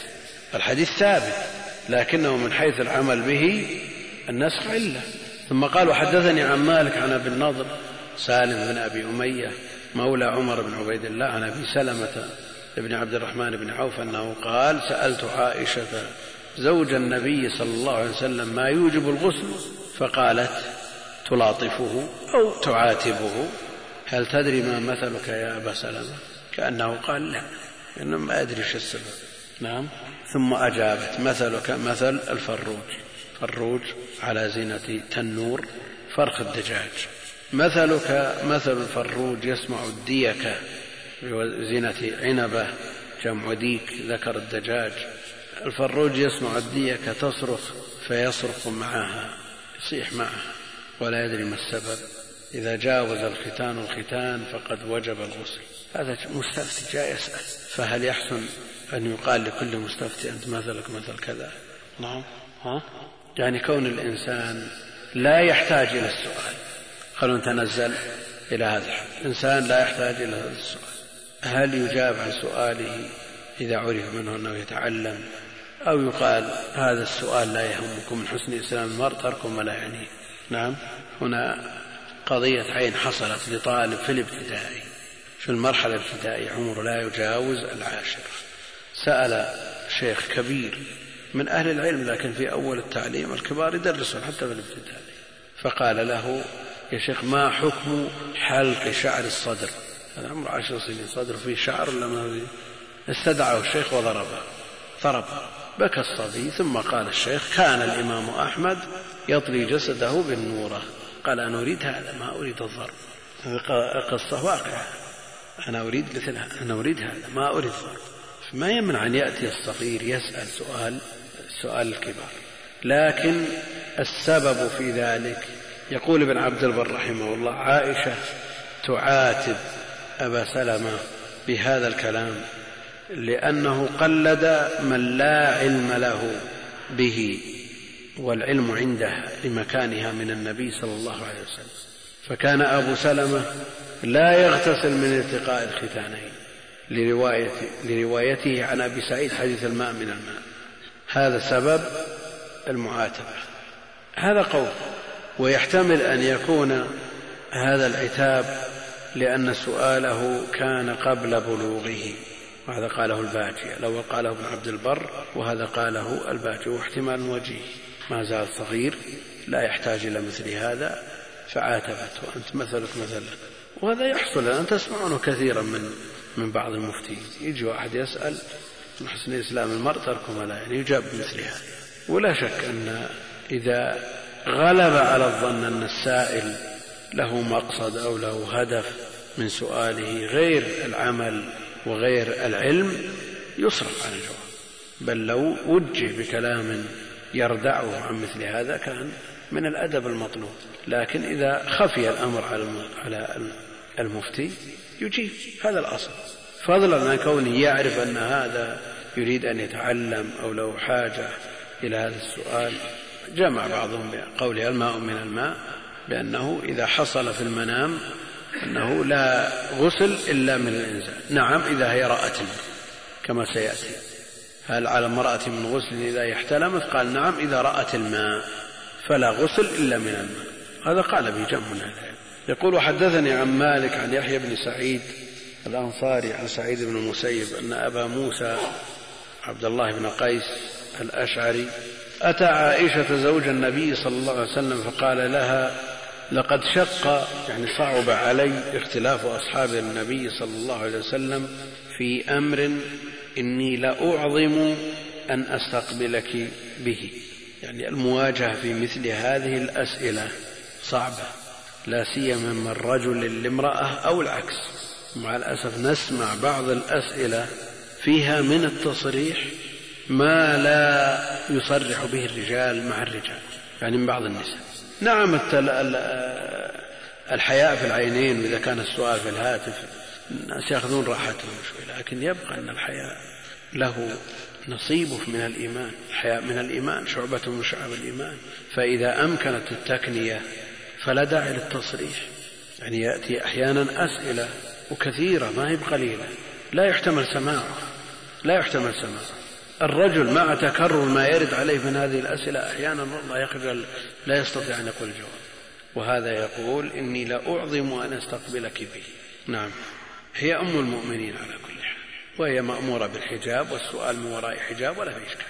الحديث ثابت. لكنه من حيث العمل به النسخ علة. ثم قال وحدثني عن مالك عن أبي النضر سالم بن أبي أمية مولى عمر بن عبيد الله عن أبي سلمة بن عبد الرحمن بن عوف أنه قال سألت عائشة زوج النبي صلى الله عليه وسلم ما يوجب الغسل؟ فقالت تلاطفه أو تعاتبه. هل تدري ما مثلك يا أبا سلمة؟ كأنه قال لا إنه ما أدري شو السبب. نعم. ثم أجابت مثلك مثل الفروج. فروج على زينة تنور فرخ الدجاج. مثلك مثل الفروج يسمع الديك بزينة عنبة جمع ديك ذكر الدجاج. الفروج يسمع الديك تصرخ فيصرخ معها يصيح معها ولا يدري ما السبب. إذا جاوز الختان الختان فقد وجب الغسل. هذا مستفتي جاء يسأل فهل يحسن أن يقال لكل مستفتي أنت مثلك مثل كذا. نعم. ها؟ يعني كون الإنسان لا يحتاج إلى السؤال. خلونا نتنزل إلى هذا الحد. الإنسان لا يحتاج إلى هذا السؤال. هل يجاب عن سؤاله إذا عرف منه أنه يتعلم أو يقال هذا السؤال لا يهمكم من حسن إسلام المرء تركه ولا يعنيه نعم. هنا قضية عين حصلت لطالب في الابتدائي. في المرحلة الابتدائية عمره لا يجاوز العاشر. سأل شيخ كبير من أهل العلم لكن في أول التعليم الكبار يدرسون حتى في الابتدائي. فقال له يا شيخ ما حكم حلق شعر الصدر؟ هذا عمره عشر سنين صدر فيه شعر ولا ما فيه استدعاه الشيخ وضربه ضرب بكى الصبي ثم قال الشيخ كان الإمام أحمد يطلي جسده بالنورة. قال أنا أريد هذا ما أريد الضرب. قصة واقعة. أنا أريد مثل أنا أريد هذا ما أريد الضرب. ما يمنع أن يأتي الصغير يسأل سؤال سؤال الكبار. لكن السبب في ذلك يقول ابن عبد البر رحمه الله عائشة تعاتب أبا سلمة بهذا الكلام لأنه قلد من لا علم له به والعلم عنده لمكانها من النبي صلى الله عليه وسلم. فكان أبو سلمة لا يغتسل من التقاء الختانين. لروايته, لروايته عن أبي سعيد حديث الماء من الماء. هذا سبب المعاتبة. هذا قول. ويحتمل أن يكون هذا العتاب لأن سؤاله كان قبل بلوغه. وهذا قاله الباجي. لو قاله ابن عبد البر وهذا قاله الباجي. واحتمال وجيه. ما زال صغير لا يحتاج إلى مثل هذا. فعاتبته. وأنت مثلك مثلا. وهذا يحصل. الآن تسمعونه كثيرا من من بعض المفتين يجي واحد يسأل من حسن إسلام المرء ترك ما لا؟ يعني يجاب بمثل هذا. ولا شك أن إذا غلب على الظن أن السائل له مقصد أو له هدف من سؤاله غير العمل وغير العلم يصرف عن الجواب. بل لو وجه بكلام يردعه عن مثل هذا كان من الأدب المطلوب. لكن إذا خفي الأمر على المفتي يجيب هذا الأصل. فضلا عن كونه يعرف أن هذا يريد أن يتعلم أو له حاجة إلى هذا السؤال جمع بعضهم بقوله الماء من الماء بأنه إذا حصل في المنام أنه لا غسل إلا من الإنزال نعم إذا هي رأت كما سيأتي. هل على امرأة من غسل إذا احتلمت؟ قال نعم إذا رأت الماء فلا غسل إلا من الماء. هذا قال به جمع من العلم يقول وحدثني عن مالك عن يحيى بن سعيد الأنصاري عن سعيد بن المسيب أن أبا موسى عبد الله بن قيس الأشعري أتى عائشة زوج النبي صلى الله عليه وسلم فقال لها لقد شق يعني صعب علي اختلاف أصحاب النبي صلى الله عليه وسلم في أمر إني لأعظم أن أستقبلك به. يعني المواجهة في مثل هذه الأسئلة صعبة. لا سيما من رجل لامرأة أو العكس. مع الأسف نسمع بعض الأسئلة فيها من التصريح ما لا يصرح به الرجال مع الرجال يعني من بعض النساء. نعم الحياء في العينين وإذا كان السؤال في الهاتف الناس يأخذون راحتهم شوي لكن يبقى أن الحياء له نصيبه من الإيمان. الحياء من الإيمان شعبة من شعب الإيمان. فإذا أمكنت التكنية فلا داعي للتصريح يعني يأتي أحيانا أسئلة وكثيرة ما هي بقليلة. لا يحتمل سماعه لا يحتمل سماعه الرجل مع تكرر ما يرد عليه من هذه الأسئلة أحيانا والله يخجل لا يستطيع أن يقول الجواب. وهذا يقول إني لأعظم أن أستقبلك به. نعم. هي أم المؤمنين على كل حال. وهي مأمورة بالحجاب والسؤال من وراء حجاب ولا في إشكال.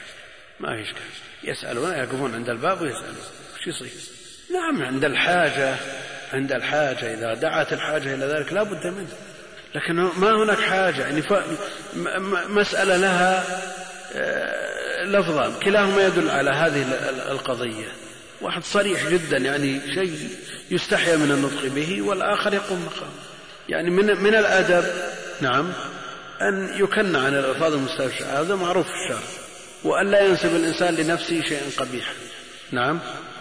ما في إشكال. يسألون يقفون عند الباب ويسألون. وش يصير؟ نعم عند الحاجة عند الحاجة إذا دعت الحاجة إلى ذلك لا بد منه. لكن ما هناك حاجة يعني مسألة لها آه، لفظان. كلاهما يدل على هذه القضية. واحد صريح جدا يعني شيء يستحيا من النطق به والآخر يقوم مقام. يعني من من الأدب نعم أن يكن عن الألفاظ المستشفى هذا معروف في الشرع. وأن لا ينسب الإنسان لنفسه شيئا قبيحا. نعم.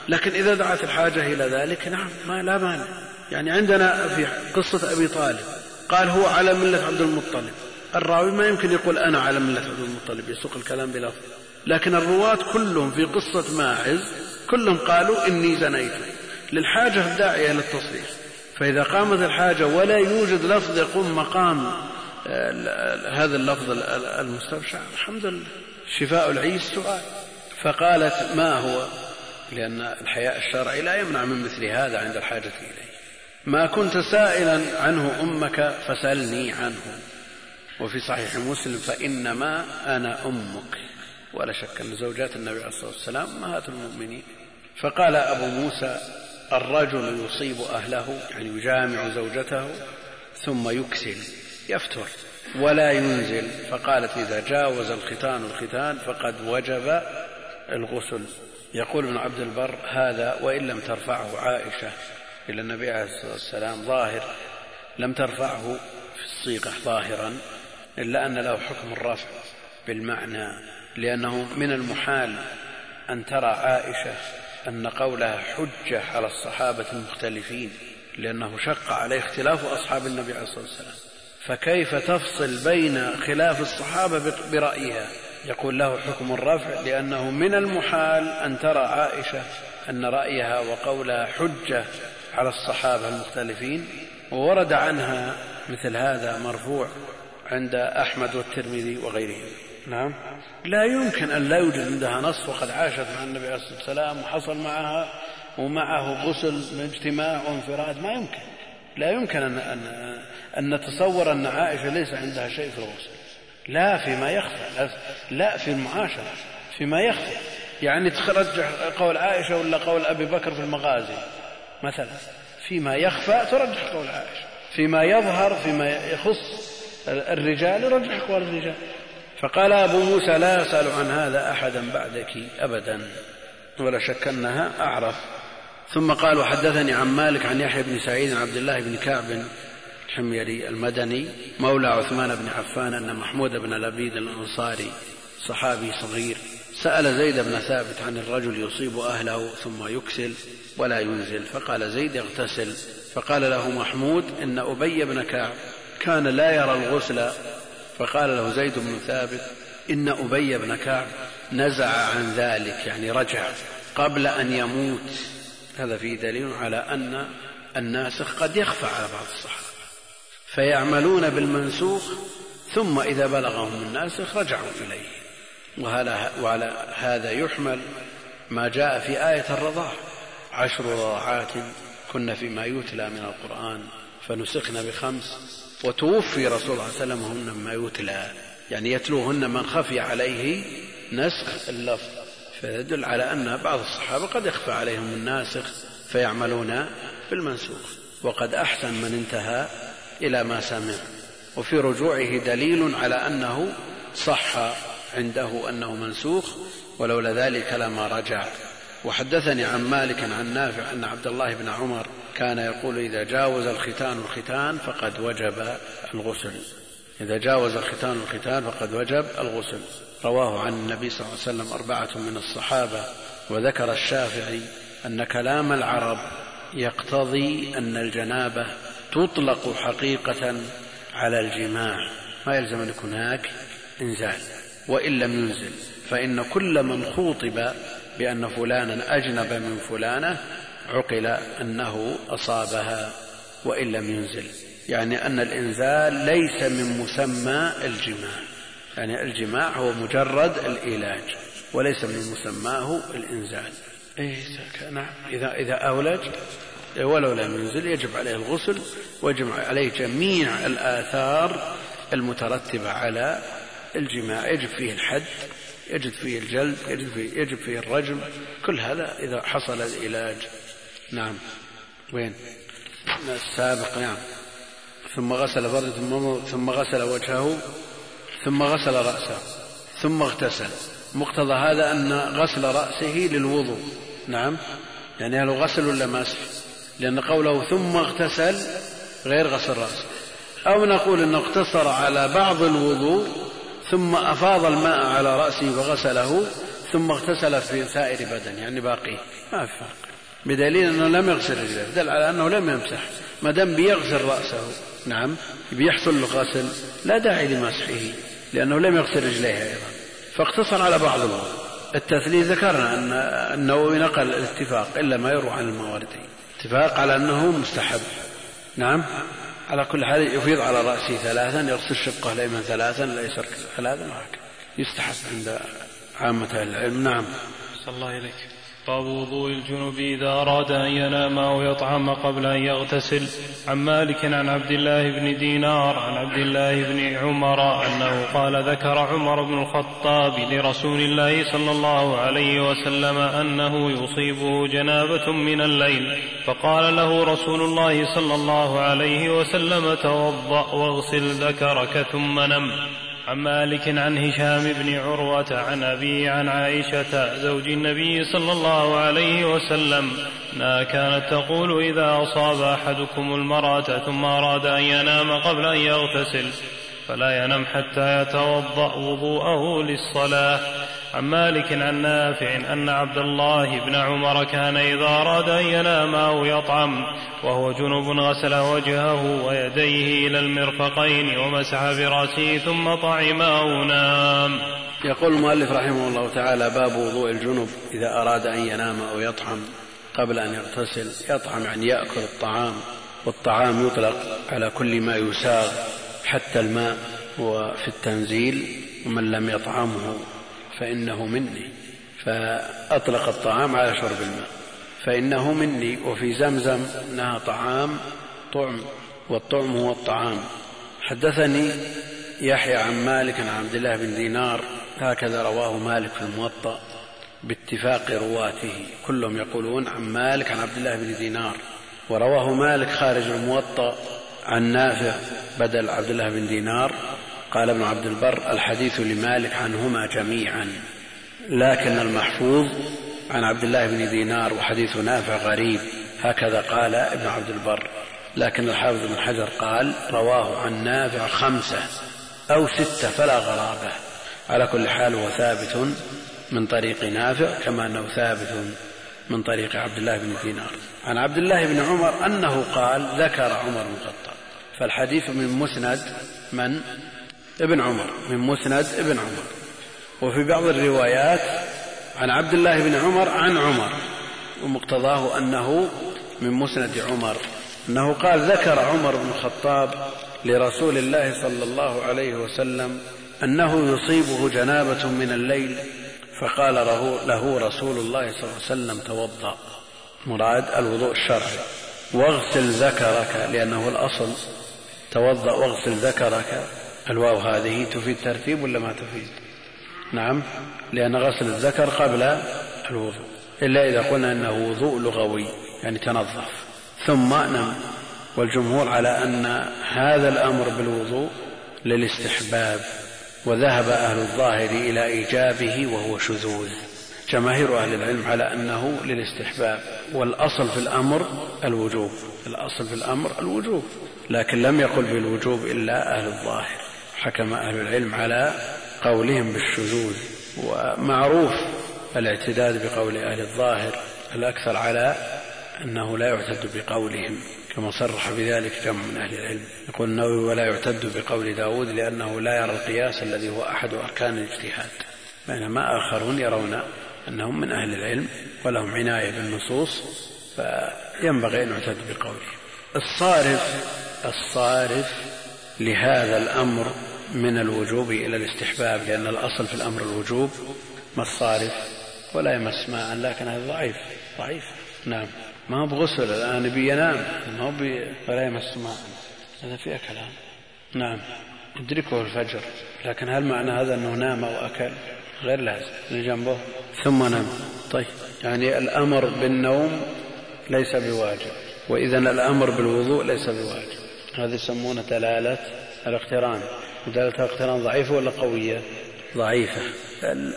لكن إذا دعت الحاجة إلى ذلك نعم ما لا مانع. يعني عندنا في قصة أبي طالب قال هو على ملة عبد المطلب. الراوي ما يمكن يقول أنا على ملة عبد المطلب يسوق الكلام بلفظ لكن الرواة كلهم في قصة ماعز كلهم قالوا إني زنيت. للحاجة الداعية للتصريح فإذا قامت الحاجة ولا يوجد لفظ يقوم مقام آه، هذا اللفظ المستبشع الحمد لله. شفاء العيس سؤال. فقالت ما هو؟ لأن الحياء الشرعي لا يمنع من مثل هذا عند الحاجة إليه. ما كنت سائلا عنه أمك فسلني عنه. وفي صحيح مسلم فإنما أنا أمك. ولا شك أن زوجات النبي عليه الصلاة والسلام أمهات المؤمنين. فقال أبو موسى الرجل يصيب أهله يعني يجامع زوجته ثم يكسل يفتر ولا ينزل. فقالت إذا جاوز الختان الختان فقد وجب الغسل. يقول ابن عبد البر هذا وإن لم ترفعه عائشة إلى النبي عليه الصلاة والسلام ظاهر لم ترفعه في الصيغة ظاهرا إلا أن له حكم الرفع بالمعنى لأنه من المحال أن ترى عائشة أن قولها حجة على الصحابة المختلفين لأنه شق عليه اختلاف أصحاب النبي عليه الصلاة والسلام. فكيف تفصل بين خلاف الصحابة برأيها؟ يقول له حكم الرفع لأنه من المحال أن ترى عائشة أن رأيها وقولها حجة على الصحابة المختلفين وورد عنها مثل هذا مرفوع عند أحمد والترمذي وغيرهم. نعم. لا يمكن أن لا يوجد عندها نص وقد عاشت مع النبي عليه الصلاة والسلام وحصل معها ومعه غسل من اجتماع وانفراد. ما يمكن. لا يمكن أن, أن, أن نتصور أن عائشة ليس عندها شيء في الغسل. لا فيما يخفى لا في المعاشرة فيما يخفى. يعني ترجح قول عائشة ولا قول أبي بكر في المغازي؟ مثلا فيما يخفى ترجح قول عائشة. فيما يظهر فيما يخص الرجال يرجح أقوال الرجال. فقال أبو موسى لا يسأل عن هذا أحدا بعدك أبدا ولا شك أنها أعرف. ثم قال وحدثني عن مالك عن يحيى بن سعيد عن عبد الله بن كعب الحميري المدني مولى عثمان بن عفان أن محمود بن لبيد الأنصاري صحابي صغير سأل زيد بن ثابت عن الرجل يصيب أهله ثم يكسل ولا ينزل فقال زيد اغتسل فقال له محمود إن أبي بن كعب كان لا يرى الغسل فقال له زيد بن ثابت إن أبي بن كعب نزع عن ذلك يعني رجع قبل أن يموت. هذا فيه دليل على أن الناسخ قد يخفى على بعض الصحابة. فيعملون بالمنسوخ ثم إذا بلغهم الناسخ رجعوا إليه. وعلى هذا يحمل ما جاء في آية الرضاع. عشر رضاعات كن فيما يتلى من القرآن فنسخن بخمس. وتوفي رسول الله صلى الله عليه وسلم هن مما يتلى. يعني يتلوهن من خفي عليه نسخ اللفظ. فيدل على أن بعض الصحابة قد يخفى عليهم الناسخ فيعملون بالمنسوخ. وقد أحسن من انتهى إلى ما سمع. وفي رجوعه دليل على أنه صح عنده أنه منسوخ ولولا ذلك لما رجع. وحدثني عن مالك عن نافع أن عبد الله بن عمر كان يقول إذا جاوز الختان الختان فقد وجب الغسل. إذا جاوز الختان الختان فقد وجب الغسل. رواه عن النبي صلى الله عليه وسلم أربعة من الصحابة. وذكر الشافعي أن كلام العرب يقتضي أن الجنابة تطلق حقيقة على الجماع ما يلزم أن يكون هناك إنزال. وإن لم ينزل فإن كل من خوطب بأن فلانا أجنب من فلانة عقل أنه أصابها وإن لم ينزل. يعني أن الإنزال ليس من مسمى الجماع. يعني الجماع هو مجرد العلاج وليس من مسماه الإنزال. إيه نعم إذا إذا أولج ولو لم ينزل يجب عليه الغسل ويجب عليه جميع الآثار المترتبة على الجماع. يجب فيه الحد يجب فيه الجلد يجب فيه, يجب فيه الرجم. كل هذا إذا حصل العلاج. نعم. وين؟ السابق نعم. ثم غسل فرجه ثم غسل وجهه ثم غسل رأسه ثم اغتسل. مقتضى هذا أن غسل رأسه للوضوء. نعم. يعني هل غسل ولا مسح لأن قوله ثم اغتسل غير غسل رأسه. أو نقول أنه اقتصر على بعض الوضوء ثم أفاض الماء على رأسه وغسله ثم اغتسل في سائر بدنه يعني باقي. ما في فرق. بدليل أنه لم يغسل رجله. دل على أنه لم يمسح. ما دام بيغسل رأسه نعم بيحصل له غسل لا داعي لمسحه لأنه لم يغسل رجليه أيضا. فاقتصر على بعض الوضوء. التثليث ذكرنا أن النووي نقل الاتفاق إلا ما يروى عن المواردين. اتفاق على أنه مستحب. نعم. على كل حال يفيض على رأسه ثلاثا يغسل شقه الأيمن ثلاثا الأيسر ثلاثا وهكذا. يستحب عند عامة أهل العلم. نعم. صلى الله إليك باب وضوء الجنوب إذا أراد أن ينام أو يطعم قبل أن يغتسل. عن مالك عن عبد الله بن دينار عن عبد الله بن عمر أنه قال ذكر عمر بن الخطاب لرسول الله صلى الله عليه وسلم أنه يصيبه جنابة من الليل فقال له رسول الله صلى الله عليه وسلم توضأ واغسل ذكرك ثم نم. عن مالك عن هشام بن عروة عن أبي عن عائشة زوج النبي صلى الله عليه وسلم ما كانت تقول إذا أصاب أحدكم المرأة ثم أراد أن ينام قبل أن يغتسل فلا ينم حتى يتوضأ وضوءه للصلاة. عن مالك عن نافع أن عبد الله بن عمر كان إذا أراد أن ينام أو يطعم وهو جنوب غسل وجهه ويديه إلى المرفقين ومسح برأسه ثم طعم أو نام. يقول المؤلف رحمه الله تعالى باب وضوء الجنب إذا أراد أن ينام أو يطعم قبل أن يغتسل يطعم يعني يأكل الطعام والطعام يطلق على كل ما يساغ. حتى الماء وفي التنزيل ومن لم يطعمه فإنه مني فأطلق الطعام على شرب الماء. فإنه مني وفي زمزم أنها طعام طعم والطعم هو الطعام. حدثني يحيى عن مالك عن عبد الله بن دينار هكذا رواه مالك في الموطأ باتفاق رواته. كلهم يقولون عن مالك عن عبد الله بن دينار. ورواه مالك خارج الموطأ عن نافع بدل عبد الله بن دينار قال ابن عبد البر الحديث لمالك عنهما جميعا لكن المحفوظ عن عبد الله بن دينار وحديث نافع غريب. هكذا قال ابن عبد البر. لكن الحافظ بن حجر قال رواه عن نافع خمسة أو ستة فلا غرابة. على كل حال هو ثابت من طريق نافع كما أنه ثابت من طريق عبد الله بن دينار. عن عبد الله بن عمر أنه قال ذكر عمر بن الخطاب فالحديث من مسند من؟ ابن عمر. من مسند ابن عمر. وفي بعض الروايات عن عبد الله بن عمر عن عمر ومقتضاه أنه من مسند عمر. أنه قال ذكر عمر بن الخطاب لرسول الله صلى الله عليه وسلم أنه يصيبه جنابة من الليل فقال له رسول الله صلى الله عليه وسلم توضأ. مراد الوضوء الشرعي. واغسل ذكرك لأنه الأصل توضأ واغسل ذكرك. الواو هذه تفيد ترتيب ولا ما تفيد؟ نعم لأن غسل الذكر قبل الوضوء إلا إذا قلنا أنه وضوء لغوي يعني تنظف. ثم نم والجمهور على أن هذا الأمر بالوضوء للاستحباب وذهب أهل الظاهر إلى إيجابه وهو شذوذ. جماهير أهل العلم على أنه للاستحباب والأصل في الأمر الوجوب الأصل في الأمر الوجوب. لكن لم يقل بالوجوب إلا أهل الظاهر. حكم أهل العلم على قولهم بالشذوذ ومعروف الاعتداد بقول أهل الظاهر الأكثر على أنه لا يعتد بقولهم كما صرح بذلك جمع من أهل العلم. يقول النووي ولا يعتد بقول داود لأنه لا يرى القياس الذي هو أحد أركان الاجتهاد بينما آخرون يرون أنهم من أهل العلم ولهم عناية بالنصوص فينبغي أن يعتد بقولهم. الصارف الصارف لهذا الأمر من الوجوب إلى الاستحباب لأن الأصل في الأمر الوجوب ما الصارف ولا يمس ماء لكن هذا ضعيف ضعيف. نعم. ما هو بغسل الآن؟ بينام. ما هو ولا يمس ماء. هذا فيها كلام. نعم. يدركه الفجر. لكن هل معنى هذا أنه نام أو أكل؟ غير لازم. اللي جنبه. ثم نام. طيب. يعني الأمر بالنوم ليس بواجب. وإذا الأمر بالوضوء ليس بواجب. هذا يسمونه دلالة الاقتران. ودلالة الاقتران ضعيفة ولا قوية؟ ضعيفة.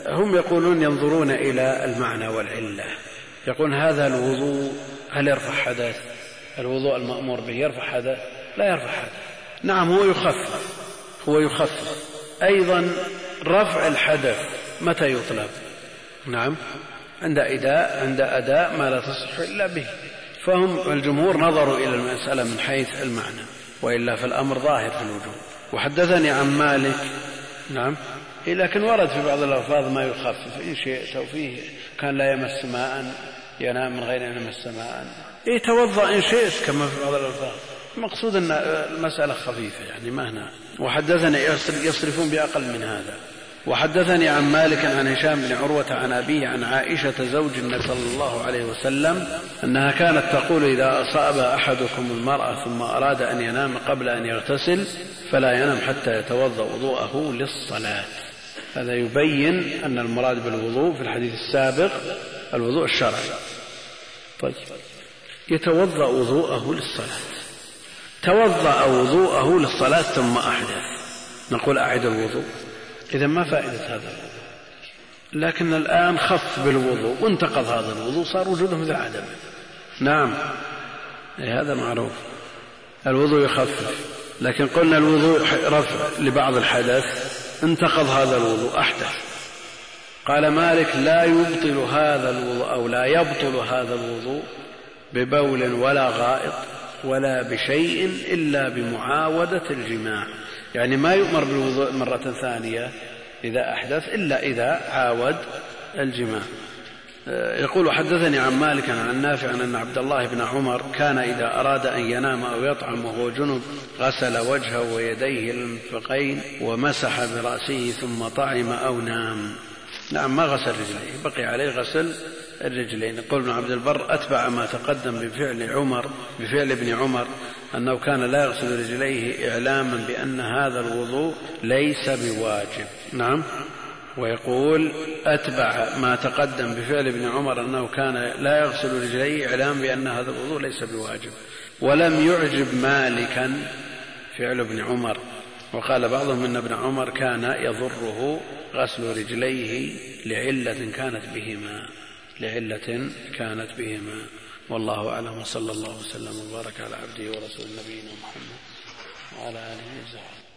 هم يقولون ينظرون إلى المعنى والعلة. يقول هذا الوضوء هل يرفع حدث؟ الوضوء المأمور به يرفع حدث؟ لا يرفع حدث. نعم هو يخفف. هو يخفف. أيضا رفع الحدث متى يطلب نعم عند أداء عند أداء ما لا تصح إلا به. فهم الجمهور نظروا إلى المسألة من حيث المعنى. وإلا فالأمر ظاهر في الوجوب وحدثني عن مالك نعم إيه لكن ورد في بعض الألفاظ ما يخفف. إن شئت وفيه كان لا يمس ماء ينام من غير أن يمس ماء. إيه توضأ إن شئت كما في بعض الألفاظ. المقصود أن المسألة خفيفة يعني ما هنا وحدثني يصرفون بأقل من هذا. وحدثني عن مالك عن هشام بن عروة عن أبيه عن عائشة زوج النبي صلى الله عليه وسلم أنها كانت تقول إذا أصاب أحدكم المرأة ثم أراد أن ينام قبل أن يغتسل فلا ينام حتى يتوضأ وضوءه للصلاة. هذا يبين أن المراد بالوضوء في الحديث السابق الوضوء الشرعي. طيب. يتوضأ وضوءه للصلاة. توضأ وضوءه للصلاة ثم أحدث. نقول أعد الوضوء. إذا ما فائدة هذا. لكن الآن خف بالوضوء وانتقض هذا الوضوء صار وجوده مثل عدمه نعم. إيه هذا معروف. الوضوء يخفف. لكن قلنا الوضوء رفع لبعض الحدث انتقض هذا الوضوء أحدث. قال مالك لا يبطل هذا الوضوء أو لا يبطل هذا الوضوء ببول ولا غائط ولا بشيء إلا بمعاودة الجماع. يعني ما يؤمر بالوضوء مرة ثانية إذا أحدث إلا إذا عاود الجماع. آه، يقول حدثني عن مالك عن نافع أن عبد الله بن عمر كان إذا أراد أن ينام أو يطعم وهو جنب غسل وجهه ويديه المرفقين ومسح برأسه ثم طعم أو نام. نعم ما غسل رجليه بقي عليه غسل الرجلين. يقول ابن عبد البر أتبع ما تقدم بفعل عمر بفعل ابن عمر أنه كان لا يغسل رجليه إعلاما بأن هذا الوضوء ليس بواجب. نعم. ويقول أتبع ما تقدم بفعل ابن عمر أنه كان لا يغسل رجليه إعلام بأن هذا الوضوء ليس بواجب. ولم يعجب مالكا فعل ابن عمر. وقال بعضهم أن ابن عمر كان يضره غسل رجليه لعلة كانت بهما. لعلة كانت بهما. والله أعلم. وصلى الله وسلم وبارك على عبده ورسول نبينا محمد وعلى آله وصحبه.